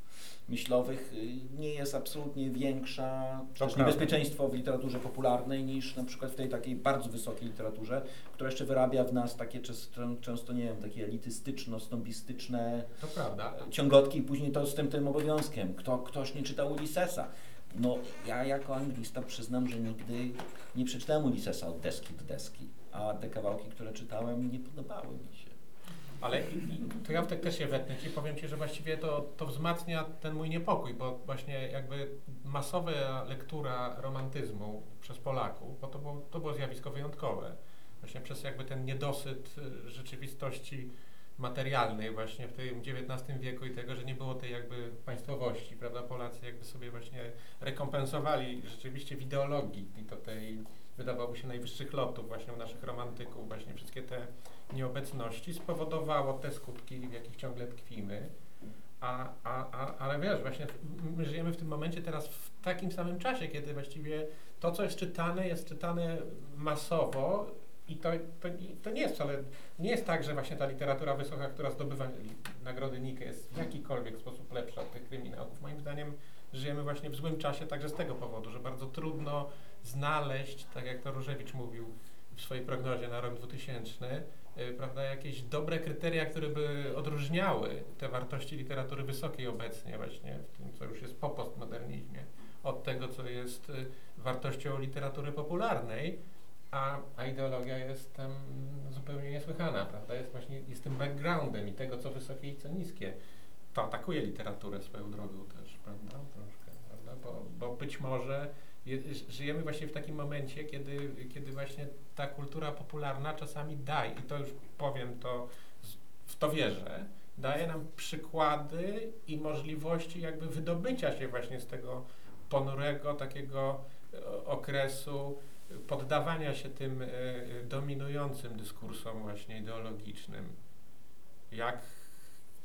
myślowych y, nie jest absolutnie większa też niebezpieczeństwo w literaturze popularnej niż na przykład w tej takiej bardzo wysokiej literaturze, która jeszcze wyrabia w nas takie często, często nie wiem, takie elitystyczno-snobistyczne prawda. ciągotki i później to z tym tym obowiązkiem. Kto, ktoś nie czytał Ulyssesa. No ja jako anglista przyznam, że nigdy nie przeczytałem Ulyssesa od deski do deski, a te kawałki, które czytałem nie podobały mi się. Ale i, i to ja tak też się wetnę. Ci, powiem Ci, że właściwie to, to wzmacnia ten mój niepokój, bo właśnie jakby masowa lektura romantyzmu przez Polaków, bo to było, to było zjawisko wyjątkowe, właśnie przez jakby ten niedosyt y, rzeczywistości materialnej właśnie w tym XIX wieku i tego, że nie było tej jakby państwowości, prawda, Polacy jakby sobie właśnie rekompensowali rzeczywiście w ideologii i to tej wydawałoby się najwyższych lotów właśnie u naszych romantyków, właśnie wszystkie te nieobecności spowodowało te skutki, w jakich ciągle tkwimy. A, a, a, ale wiesz, właśnie my żyjemy w tym momencie teraz w takim samym czasie, kiedy właściwie to, co jest czytane, jest czytane masowo i to, to, to nie jest wcale, nie jest tak, że właśnie ta literatura wysoka, która zdobywa nagrody Nike jest w jakikolwiek sposób lepsza od tych kryminałów. Moim zdaniem żyjemy właśnie w złym czasie także z tego powodu, że bardzo trudno znaleźć, tak jak to Różewicz mówił w swojej prognozie na rok 2000, y, prawda, jakieś dobre kryteria, które by odróżniały te wartości literatury wysokiej obecnie właśnie, w tym, co już jest po postmodernizmie, od tego, co jest y, wartością literatury popularnej, a, a ideologia jest tam zupełnie niesłychana, prawda, jest właśnie, jest tym backgroundem i tego, co wysokie i co niskie. To atakuje literaturę swoją drogą też, prawda, troszkę, prawda, bo, bo być może je, żyjemy właśnie w takim momencie, kiedy, kiedy właśnie ta kultura popularna czasami daje, i to już powiem to, w to wierzę, daje nam przykłady i możliwości jakby wydobycia się właśnie z tego ponurego takiego e, okresu poddawania się tym e, e, dominującym dyskursom właśnie ideologicznym. Jak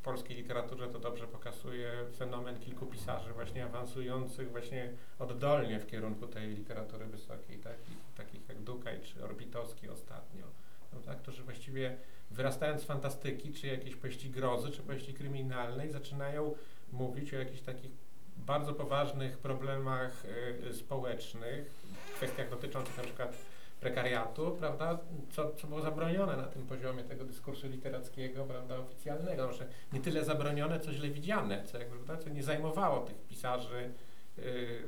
polskiej literaturze to dobrze pokazuje fenomen kilku pisarzy właśnie awansujących właśnie oddolnie w kierunku tej literatury wysokiej, tak? I takich jak Dukaj czy Orbitowski ostatnio, prawda? którzy właściwie wyrastając z fantastyki, czy jakiejś powieści grozy, czy powieści kryminalnej, zaczynają mówić o jakichś takich bardzo poważnych problemach y, społecznych, kwestiach dotyczących na przykład prekariatu, prawda, co, co było zabronione na tym poziomie tego dyskursu literackiego, prawda, oficjalnego, może nie tyle zabronione, co źle widziane, co, jakby, prawda, co nie zajmowało tych pisarzy y,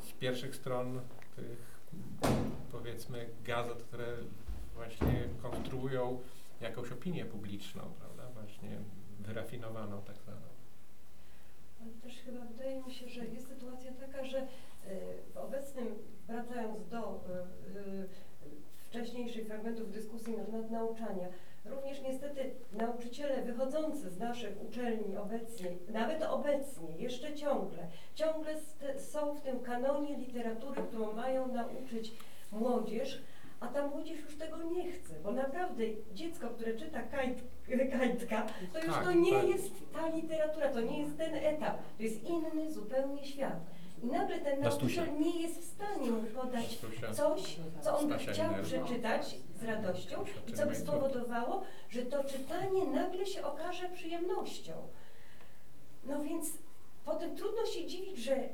z pierwszych stron tych, powiedzmy, gazet, które właśnie konstruują jakąś opinię publiczną, prawda, właśnie wyrafinowaną tak zwaną. Ale też chyba wydaje mi się, że jest sytuacja taka, że y, w obecnym, wracając do y, y, wcześniejszych fragmentów dyskusji na temat nauczania, również niestety nauczyciele wychodzący z naszych uczelni obecnie, nawet obecnie, jeszcze ciągle, ciągle są w tym kanonie literatury, którą mają nauczyć młodzież, a ta młodzież już tego nie chce, bo naprawdę dziecko, które czyta kajt, kajtka, to już Tak, to nie tak. jest ta literatura, to nie jest ten etap, to jest inny zupełnie świat. I nagle ten nauczyciel nie jest w stanie mu podać coś, co on by chciał przeczytać z radością i co by spowodowało, że to czytanie nagle się okaże przyjemnością. No więc potem trudno się dziwić, że e,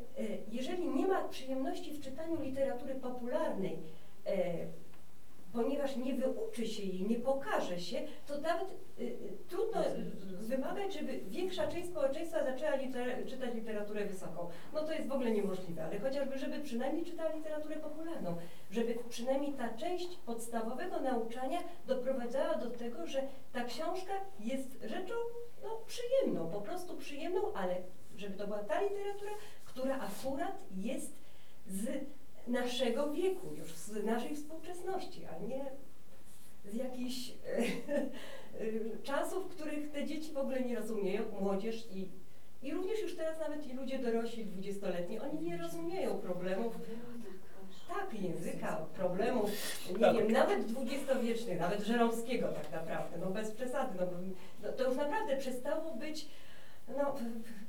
jeżeli nie ma przyjemności w czytaniu literatury popularnej, e, ponieważ nie wyuczy się jej, nie pokaże się, to nawet y, y, trudno wymagać, żeby większa część społeczeństwa zaczęła liter czytać literaturę wysoką. No to jest w ogóle niemożliwe, ale chociażby, żeby przynajmniej czytała literaturę popularną, żeby przynajmniej ta część podstawowego nauczania doprowadzała do tego, że ta książka jest rzeczą no, przyjemną, po prostu przyjemną, ale żeby to była ta literatura, która akurat jest z naszego wieku, już z naszej współczesności, a nie z jakichś <laughs> e, czasów, których te dzieci w ogóle nie rozumieją, młodzież i, i również już teraz nawet i ludzie dorośli, dwudziestoletni, oni nie rozumieją problemów tak, języka, problemów, nie Tak. wiem, nawet dwudziestowiecznych, nawet Żeromskiego tak naprawdę, no bez przesady, no, no, to już naprawdę przestało być, no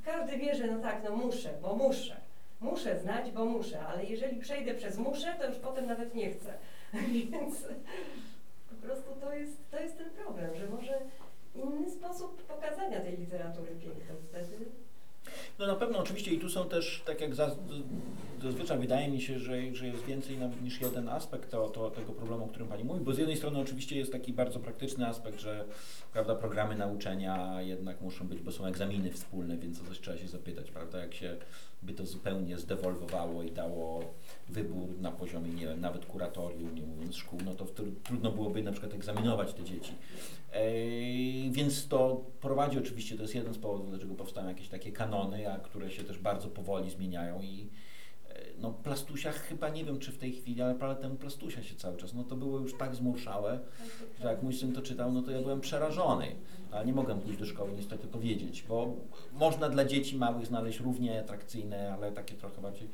każdy wie, że no tak, no muszę, bo muszę. Muszę znać, bo muszę, ale jeżeli przejdę przez muszę, to już potem nawet nie chcę. <laughs> Więc po prostu to jest, to jest ten problem, że może inny sposób pokazania tej literatury pięknej wtedy. No na pewno oczywiście i tu są też, tak jak zaz, zazwyczaj wydaje mi się, że, że jest więcej nawet niż jeden aspekt to, to, tego problemu, o którym Pani mówi, bo z jednej strony oczywiście jest taki bardzo praktyczny aspekt, że prawda, programy nauczania jednak muszą być, bo są egzaminy wspólne, więc o coś trzeba się zapytać, prawda, jak się by to zupełnie zdewolwowało i dało wybór na poziomie, nie wiem, nawet kuratorium, nie mówiąc szkół, no to trudno byłoby na przykład egzaminować te dzieci. Więc to prowadzi oczywiście, to jest jeden z powodów, dlaczego powstają jakieś takie kanony, a które się też bardzo powoli zmieniają i no Plastusia chyba nie wiem czy w tej chwili, ale parę temu Plastusia się cały czas, no to było już tak zmurszałe, że jak mój syn to czytał, no to ja byłem przerażony, ale nie mogłem pójść do szkoły niestety powiedzieć, bo można dla dzieci małych znaleźć równie atrakcyjne, ale takie trochę bardziej.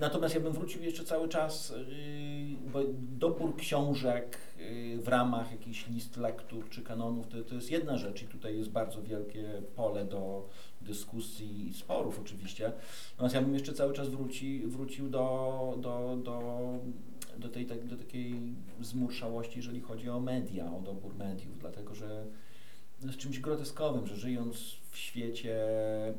Natomiast ja bym wrócił jeszcze cały czas, yy, bo dobór książek w ramach jakichś list lektur czy kanonów to, to jest jedna rzecz i tutaj jest bardzo wielkie pole do dyskusji i sporów oczywiście. Natomiast ja bym jeszcze cały czas wróci, wrócił do, do, do, do, tej, tak, do takiej zmurszałości, jeżeli chodzi o media, o dobór mediów, dlatego że jest czymś groteskowym, że żyjąc w świecie,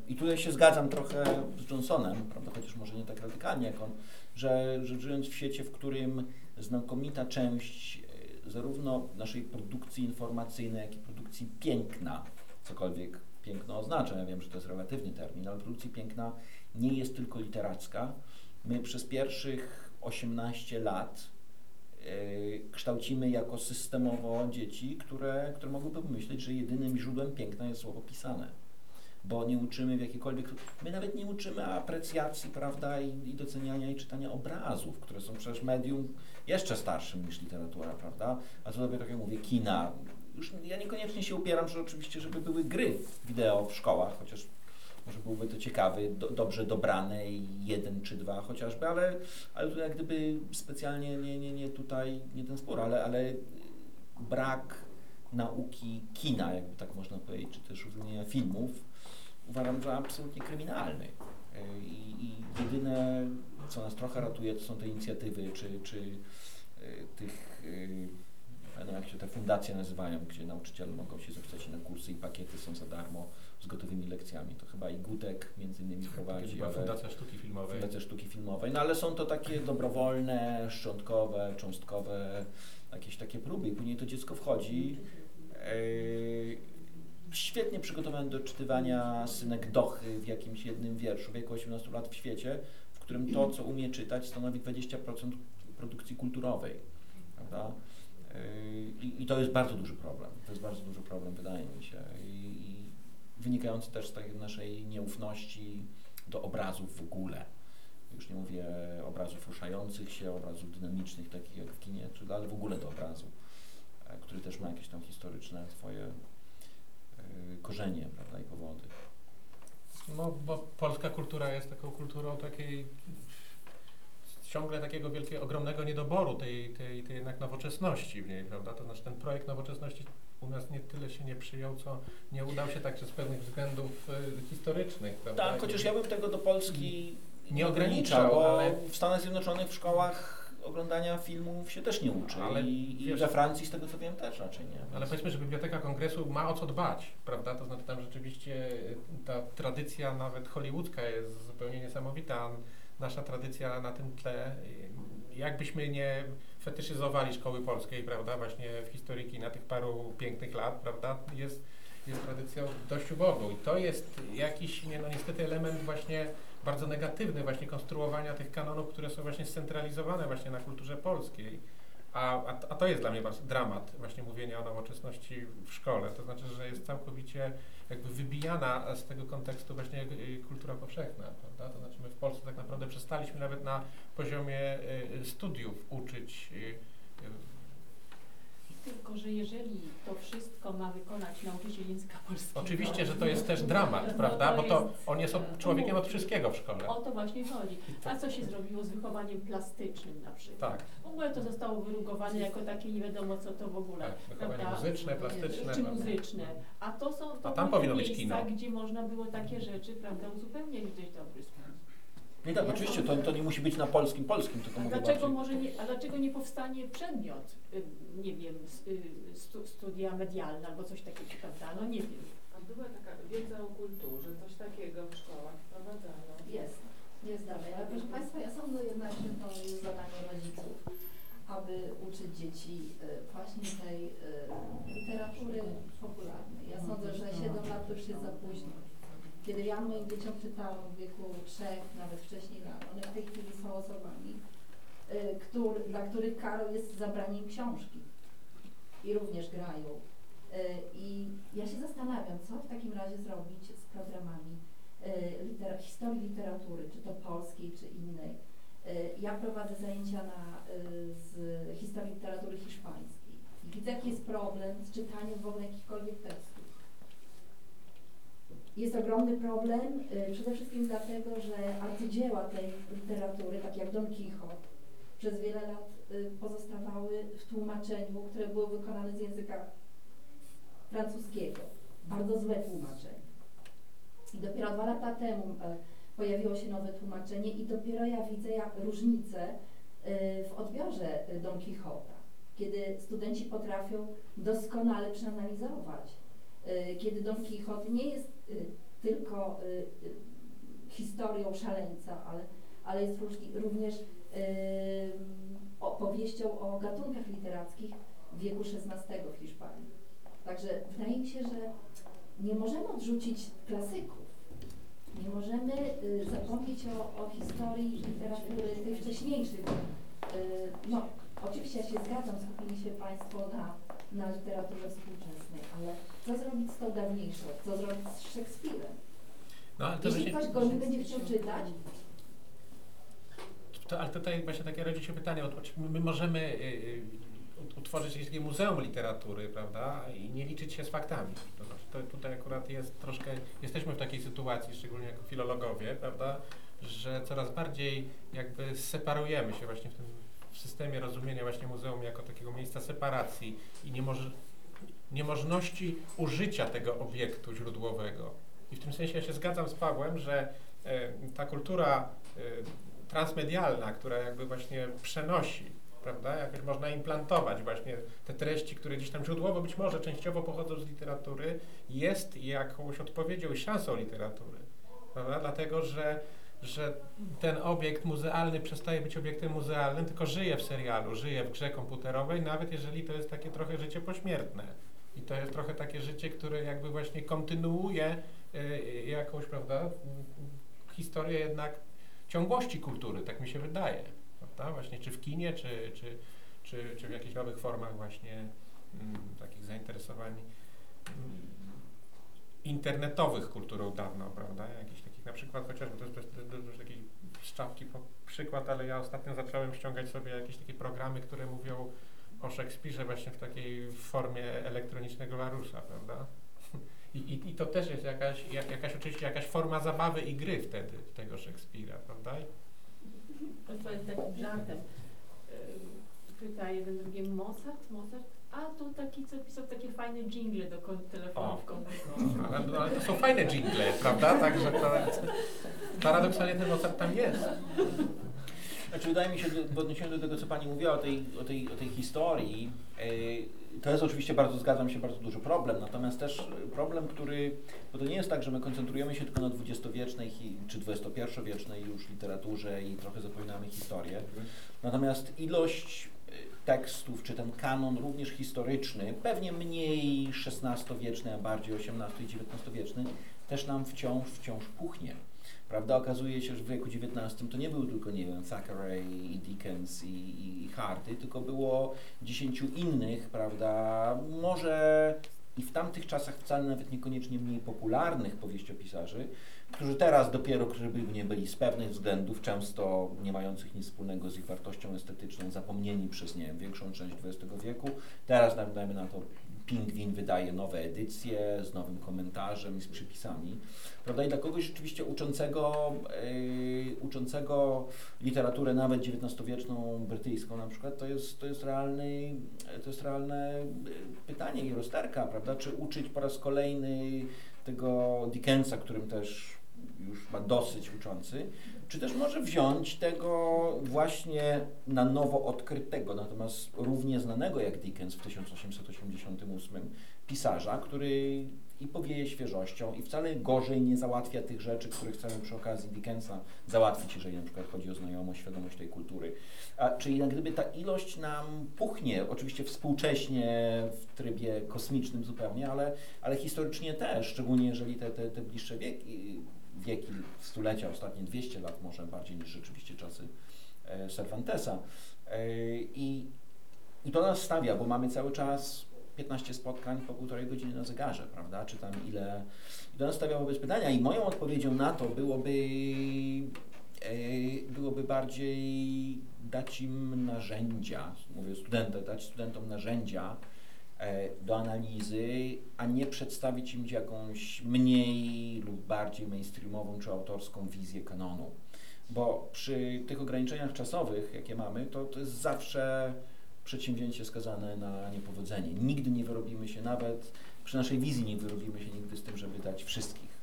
i tutaj się zgadzam trochę z Johnsonem, prawda, chociaż może nie tak radykalnie jak on, że, że żyjąc w świecie, w którym znakomita część zarówno naszej produkcji informacyjnej, jak i produkcji piękna, cokolwiek piękno oznacza, ja wiem, że to jest relatywny termin, ale produkcji piękna nie jest tylko literacka. My przez pierwszych 18 lat yy, kształcimy jako systemowo dzieci, które, które mogłyby pomyśleć, że jedynym źródłem piękna jest słowo pisane. Bo nie uczymy w jakikolwiek. My nawet nie uczymy aprecjacji, prawda, i, i doceniania i czytania obrazów, które są przecież medium jeszcze starszym niż literatura, prawda? A co dopiero, tak jak mówię, kina. Już ja niekoniecznie się upieram, że oczywiście, żeby były gry wideo w szkołach, chociaż może byłby to ciekawy, do, dobrze dobrane jeden czy dwa chociażby, ale, ale tu jak gdyby specjalnie nie, nie, nie tutaj, nie ten spór, ale, ale brak nauki kina, jakby tak można powiedzieć, czy też rozumienia filmów, uważam za absolutnie kryminalny. E, I, I jedyne, co nas trochę ratuje, to są te inicjatywy, czy, czy e, tych, e, nie pamiętam jak się te fundacje nazywają, gdzie nauczyciele mogą się zapisać na kursy i pakiety są za darmo z gotowymi lekcjami. To chyba i Gutek między innymi prowadzi, Była ale Fundacja Sztuki Filmowej. Fundacja Sztuki Filmowej, no ale są to takie dobrowolne, szczątkowe, cząstkowe, jakieś takie próby i później to dziecko wchodzi yy, świetnie przygotowane do czytywania synek Dochy w jakimś jednym wierszu w wieku 18 lat w świecie, którym to, co umie czytać, stanowi 20% produkcji kulturowej, prawda? Yy, I, I to jest bardzo duży problem. To jest bardzo duży problem, wydaje mi się. I, i wynikający też z tej naszej nieufności do obrazów w ogóle. Już nie mówię obrazów ruszających się, obrazów dynamicznych, takich jak w kinie, ale w ogóle do obrazu, e, który też ma jakieś tam historyczne swoje e, korzenie prawda, i powody. No, bo polska kultura jest taką kulturą takiej ciągle takiego wielkiego, ogromnego niedoboru tej, tej, tej jednak nowoczesności w niej, prawda? To znaczy ten projekt nowoczesności u nas nie tyle się nie przyjął, co nie udał się także z pewnych względów y, historycznych, prawda? Tak, chociaż ja bym tego do Polski Nie ograniczał, bo ale- w Stanach Zjednoczonych w szkołach oglądania filmów się też nie uczy Ale i, i we Francji z tego co wiem też raczej nie. Ale Więc- powiedzmy, że Biblioteka Kongresu ma o co dbać, prawda? To znaczy tam rzeczywiście y, ta tradycja nawet hollywoodzka jest zupełnie niesamowita. Nasza tradycja na tym tle, y, jakbyśmy nie fetyszyzowali szkoły polskiej, prawda, właśnie w historii kina tych paru pięknych lat, prawda, jest, jest tradycją dość ubogą. I to jest jakiś, no niestety element właśnie bardzo negatywny właśnie konstruowania tych kanonów, które są właśnie scentralizowane właśnie na kulturze polskiej. A, a, a to jest dla mnie dramat właśnie mówienia o nowoczesności w szkole. To znaczy, że jest całkowicie jakby wybijana z tego kontekstu właśnie y, kultura powszechna, prawda? To znaczy my w Polsce tak naprawdę przestaliśmy nawet na poziomie y, studiów uczyć y, Tylko, że jeżeli to wszystko ma wykonać nauczyciel języka polskiego. Oczywiście, że to jest też dramat, no prawda? Bo to jest- oni są człowiekiem od wszystkiego w szkole. O to właśnie chodzi. A co się zrobiło z wychowaniem plastycznym na przykład? Tak, W ogóle to zostało wyrugowane jako takie nie wiadomo co to w ogóle. tak. Wychowanie Prawda? muzyczne, plastyczne. Czy prawda? muzyczne. A to są to A tam powinno być miejsca, kino. gdzie można było takie rzeczy, prawda, uzupełnić w dość dobry sposób. Nie tak, oczywiście, to, to nie musi być na polskim, polskim, tylko A mówię dlaczego, bardziej. może nie, a dlaczego nie powstanie przedmiot, y, nie wiem, s- y, stu, studia medialne albo coś takiego, prawda? No nie wiem. A była taka wiedza o kulturze, coś takiego w szkołach wprowadzano. Jest, jest dalej, ale proszę Państwa, ja sądzę jednak, że to jest zadanie rodziców, aby uczyć dzieci y, właśnie tej y, literatury popularnej. Ja sądzę, że 7 lat to już jest za późno. Kiedy ja moim dzieciom czytałam w wieku 3, nawet wcześniej lat, one w tej chwili są osobami, y, który, dla których karą jest zabranie książki i również grają. Y, I ja się zastanawiam, co w takim razie zrobić z programami y, historii literatury, czy to polskiej, czy innej. Ja prowadzę zajęcia na, z historii literatury hiszpańskiej. I widzę, jaki jest problem z czytaniem w ogóle jakichkolwiek tekstów. Jest ogromny problem, y, przede wszystkim dlatego, że arcydzieła tej literatury, takie jak Don Quixote, przez wiele lat y, pozostawały w tłumaczeniu, które było wykonane z języka francuskiego. Bardzo złe tłumaczenie. I dopiero dwa lata temu e, pojawiło się nowe tłumaczenie i dopiero ja widzę jak różnicę w odbiorze Don Quixota, kiedy studenci potrafią doskonale przeanalizować, kiedy Don Quixote nie jest e, tylko e, historią szaleńca, ale, ale jest również opowieścią o gatunkach literackich wieku XVI w Hiszpanii. Także wydaje mi się, że nie możemy odrzucić klasyków. Nie możemy y, zapomnieć o, o historii literatury tej Y, no, oczywiście ja się zgadzam, skupili się Państwo na, na literaturze współczesnej, ale co zrobić z tą dawniejszą? Co zrobić z Szekspirem? No, ale to, Jeśli właśnie- ktoś go nie będzie chciał czytać, To, ale tutaj właśnie takie rodzi się pytanie, my możemy y, y, ut- utworzyć jakieś takie muzeum literatury, prawda, i nie liczyć się z faktami. To znaczy, to tutaj akurat jest troszkę, jesteśmy w takiej sytuacji, szczególnie jako filologowie, prawda, że coraz bardziej jakby separujemy się właśnie w tym w systemie rozumienia właśnie muzeum jako takiego miejsca separacji i nie może niemożności użycia tego obiektu źródłowego. I w tym sensie ja się zgadzam z Pawłem, że e, ta kultura e, transmedialna, która jakby właśnie przenosi, prawda, jakoś można implantować właśnie te treści, które gdzieś tam źródłowo być może częściowo pochodzą z literatury, jest jakąś odpowiedzią i szansą literatury, prawda, dlatego, że że ten obiekt muzealny przestaje być obiektem muzealnym, tylko żyje w serialu, żyje w grze komputerowej, nawet jeżeli to jest takie trochę życie pośmiertne. I to jest trochę takie życie, które jakby właśnie kontynuuje y, jakąś, prawda, historię jednak ciągłości kultury, tak mi się wydaje, prawda, właśnie czy w kinie, czy, czy, czy, czy w jakichś nowych formach właśnie mm, takich zainteresowań mm, internetowych kulturą dawno, prawda, jakichś takich na przykład, chociażby to jest, to taki z czapki przykład, ale ja ostatnio zacząłem ściągać sobie jakieś takie programy, które mówią o Szekspirze właśnie w takiej formie elektronicznego Larusa, prawda? I, i, I to też jest jakaś, jak, jakaś oczywiście jakaś forma zabawy i gry wtedy tego Szekspira, prawda? To jest takim żartem. Yy, Pyta jeden drugiego, Mozart, Mozart, a to taki, co pisał takie fajne jingle do telefonów komórkowych. Ale, no, ale to są fajne jingle, prawda? Także to, paradoksalnie ten Mozart tam jest. Znaczy wydaje mi się, w odniesieniu do tego, co Pani mówiła o tej, o tej, o tej historii, yy, to jest oczywiście bardzo, zgadzam się, bardzo duży problem, natomiast też problem, który, bo to nie jest tak, że my koncentrujemy się tylko na dwudziestowiecznej czy dwudziestopierwowiecznej już literaturze i trochę zapominamy historię, natomiast ilość yy, tekstów, czy ten kanon również historyczny, pewnie mniej XVI-wieczny, a bardziej XVIII i XIX-wieczny, też nam wciąż, wciąż puchnie. Prawda? Okazuje się, że w wieku XIX to nie był tylko, nie wiem, Thackeray i Dickens i, i, Hardy, tylko było dziesięciu innych, prawda, może i w tamtych czasach wcale nawet niekoniecznie mniej popularnych powieściopisarzy, którzy teraz dopiero, żeby nie byli z pewnych względów, często nie mających nic wspólnego z ich wartością estetyczną, zapomnieni przez, nie wiem, większą część XX wieku, teraz dajmy na to Pingwin wydaje nowe edycje z nowym komentarzem i z przypisami. Prawda? I dla kogoś rzeczywiście uczącego, yy, uczącego literaturę nawet XIX-wieczną brytyjską na przykład, to jest, to jest, realny, to jest realne yy, pytanie i rozterka, prawda? Czy uczyć po raz kolejny tego Dickensa, którym też już ma dosyć uczący, czy też może wziąć tego właśnie na nowo odkrytego, natomiast równie znanego jak Dickens w 1888 pisarza, który i powieje świeżością i wcale gorzej nie załatwia tych rzeczy, które chcemy przy okazji Dickensa załatwić, jeżeli na przykład chodzi o znajomość, świadomość tej kultury. A, czyli jak gdyby ta ilość nam puchnie, oczywiście współcześnie w trybie kosmicznym zupełnie, ale, ale historycznie też, szczególnie jeżeli te, te, te bliższe wieki, wieki, stulecia, ostatnie 200 lat może bardziej niż rzeczywiście czasy e, Cervantesa. E, i, I to nas stawia, bo mamy cały czas 15 spotkań po półtorej godziny na zegarze, prawda? Czy tam ile. I to nas stawia wobec pytania, i moją odpowiedzią na to byłoby, e, byłoby bardziej dać im narzędzia, mówię studentom, dać studentom narzędzia do analizy, a nie przedstawić im jakąś mniej lub bardziej mainstreamową czy autorską wizję kanonu. Bo przy tych ograniczeniach czasowych, jakie mamy, to, to jest zawsze przedsięwzięcie skazane na niepowodzenie. Nigdy nie wyrobimy się, nawet przy naszej wizji nie wyrobimy się nigdy z tym, żeby dać wszystkich.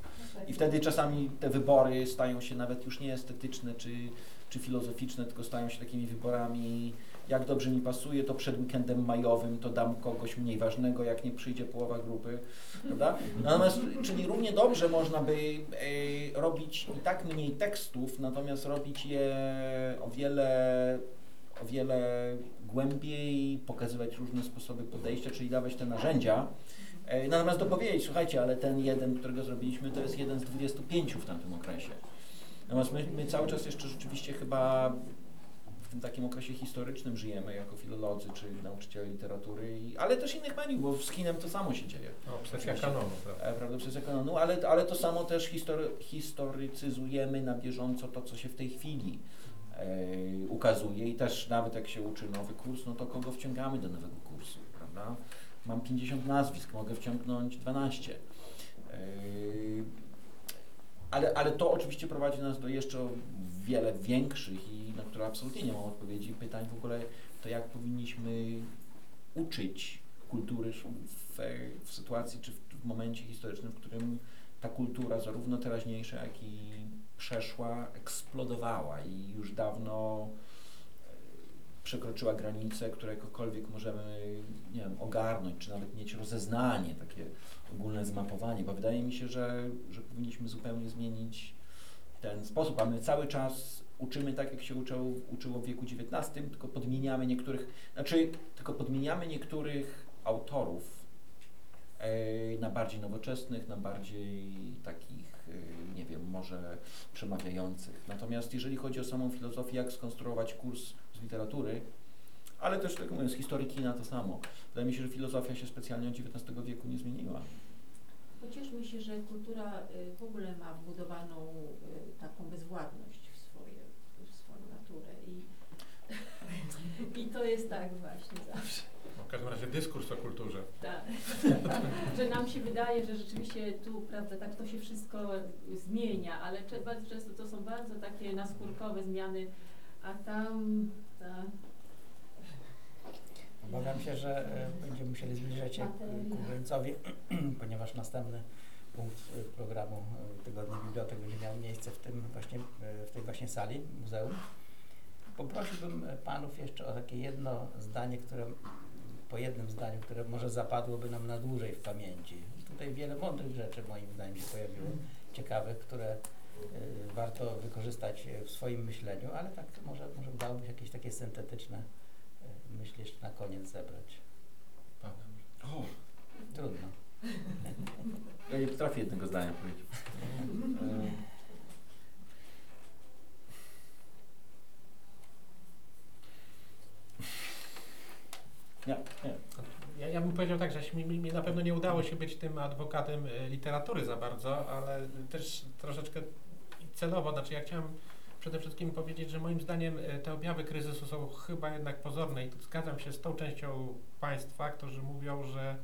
I wtedy czasami te wybory stają się nawet już nie estetyczne czy, czy filozoficzne, tylko stają się takimi wyborami, jak dobrze mi pasuje, to przed weekendem majowym to dam kogoś mniej ważnego, jak nie przyjdzie połowa grupy, prawda? Natomiast, czyli równie dobrze można by e, robić i tak mniej tekstów, natomiast robić je o wiele, o wiele głębiej, pokazywać różne sposoby podejścia, czyli dawać te narzędzia. E, Natomiast dopowiedzieć, słuchajcie, ale ten jeden, którego zrobiliśmy, to jest jeden z 25 w tamtym okresie. Natomiast my, my cały czas jeszcze rzeczywiście chyba tym takim okresie historycznym żyjemy jako filolodzy czy nauczyciele literatury, i, ale też innych mediów, bo z kinem to samo się dzieje. Obsesja Oczywiście. kanonu, prawda? E, prawda, obsesja kanonu, ale, ale to samo też history, historycyzujemy na bieżąco to, co się w tej chwili e, ukazuje i też nawet jak się uczy nowy kurs, no to kogo wciągamy do nowego kursu, prawda? Mam 50 nazwisk, mogę wciągnąć 12. E, ale, ale to oczywiście prowadzi nas do jeszcze wiele większych i na które absolutnie nie mam odpowiedzi, pytań w ogóle, to jak powinniśmy uczyć kultury w, w sytuacji czy w, w momencie historycznym, w którym ta kultura, zarówno teraźniejsza, jak i przeszła, eksplodowała i już dawno e, przekroczyła granice, które jakokolwiek możemy, nie wiem, ogarnąć, czy nawet mieć rozeznanie, takie ogólne zmapowanie, bo wydaje mi się, że, że powinniśmy zupełnie zmienić ten sposób, a my cały czas uczymy tak, jak się uczyło, uczyło w wieku XIX, tylko podmieniamy niektórych, znaczy tylko podmieniamy niektórych autorów e, na bardziej nowoczesnych, na bardziej takich, e, nie wiem, może przemawiających. Natomiast jeżeli chodzi o samą filozofię, jak skonstruować kurs z literatury, ale też, tak mówiąc, historii kina to samo. Wydaje mi się, że filozofia się specjalnie od XIX wieku nie zmieniła. Pocieszmy się, że kultura y, w ogóle ma wbudowaną y, taką bezwładność w, swoje, w swoją naturę i, i to jest tak właśnie zawsze. W każdym razie dyskurs o kulturze. Tak. że nam się wydaje, że rzeczywiście tu, prawda, tak to się wszystko zmienia, ale bardzo często to są bardzo takie naskórkowe zmiany, a tam ta, Obawiam się, że e, będziemy musieli zbliżać się ku końcowi, <clears throat> ponieważ następny punkt e, programu e, Tygodnia Bibliotek będzie miał miejsce w tym właśnie, w tej właśnie sali, muzeum. Poprosiłbym e, panów jeszcze o takie jedno zdanie, które po jednym zdaniu, które może zapadłoby nam na dłużej w pamięci. Tutaj wiele mądrych rzeczy moim zdaniem się pojawiło, ciekawych, które e, warto wykorzystać e, w swoim myśleniu, ale tak może, może udałoby się jakieś takie syntetyczne e, myśli jeszcze na koniec zebrać. O, Trudno. ja nie potrafię jednego zdania powiedzieć. <laughs> Nie, nie. Ja, ja bym powiedział tak, że mi, mi na pewno nie udało się być tym adwokatem e, literatury za bardzo, ale też troszeczkę celowo, znaczy ja chciałem przede wszystkim powiedzieć, że moim zdaniem e, te objawy kryzysu są chyba jednak pozorne i tu zgadzam się z tą częścią Państwa, którzy mówią, że,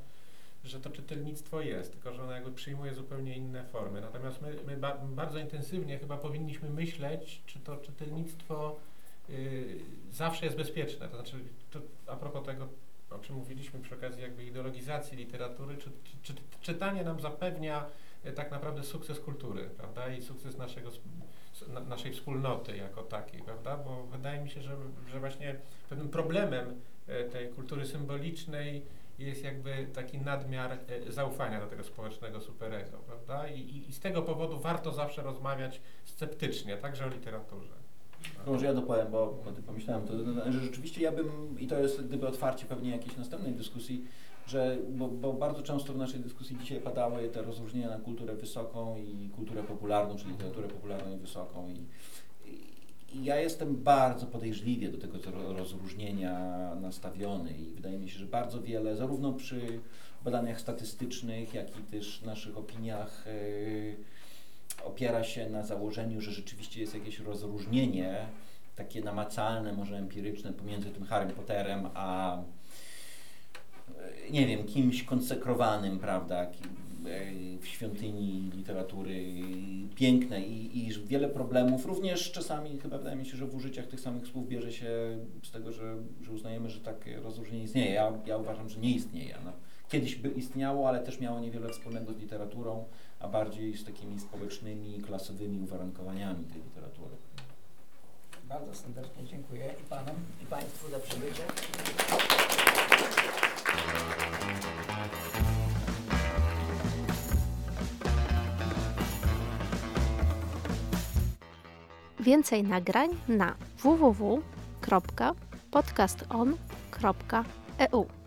że to czytelnictwo jest, tylko że ono jakby przyjmuje zupełnie inne formy. Natomiast my, my ba bardzo intensywnie chyba powinniśmy myśleć, czy to czytelnictwo y, zawsze jest bezpieczne. To znaczy, to a propos tego, o czym mówiliśmy przy okazji jakby ideologizacji literatury, czy, czy, czy czytanie nam zapewnia e, tak naprawdę sukces kultury, prawda, i sukces naszego, naszej wspólnoty jako takiej, prawda, bo wydaje mi się, że, że właśnie pewnym problemem e, tej kultury symbolicznej jest jakby taki nadmiar e, zaufania do tego społecznego superego, prawda, I, i, i z tego powodu warto zawsze rozmawiać sceptycznie, także o literaturze. Może ja dopowiem, bo, bo ty pomyślałem, to, że rzeczywiście ja bym, i to jest gdyby otwarcie pewnie jakiejś następnej dyskusji, że, bo, bo bardzo często w naszej dyskusji dzisiaj padały te rozróżnienia na kulturę wysoką i kulturę popularną, czyli literaturę popularną i wysoką. I, i, ja jestem bardzo podejrzliwie do tego ro- rozróżnienia nastawiony i wydaje mi się, że bardzo wiele, zarówno przy badaniach statystycznych, jak i też naszych opiniach, yy, opiera się na założeniu, że rzeczywiście jest jakieś rozróżnienie, takie namacalne, może empiryczne, pomiędzy tym Harrym Potterem a e, nie wiem, kimś konsekrowanym, prawda, e, w świątyni literatury pięknej i, i wiele problemów, również czasami chyba wydaje mi się, że w użyciach tych samych słów bierze się z tego, że, że uznajemy, że takie rozróżnienie istnieje. Ja, ja uważam, że nie istnieje. No, kiedyś by istniało, ale też miało niewiele wspólnego z literaturą, a bardziej z takimi społecznymi, klasowymi uwarunkowaniami tej literatury. Bardzo serdecznie dziękuję i panom, i państwu za przybycie. Więcej nagrań na www.podcaston.eu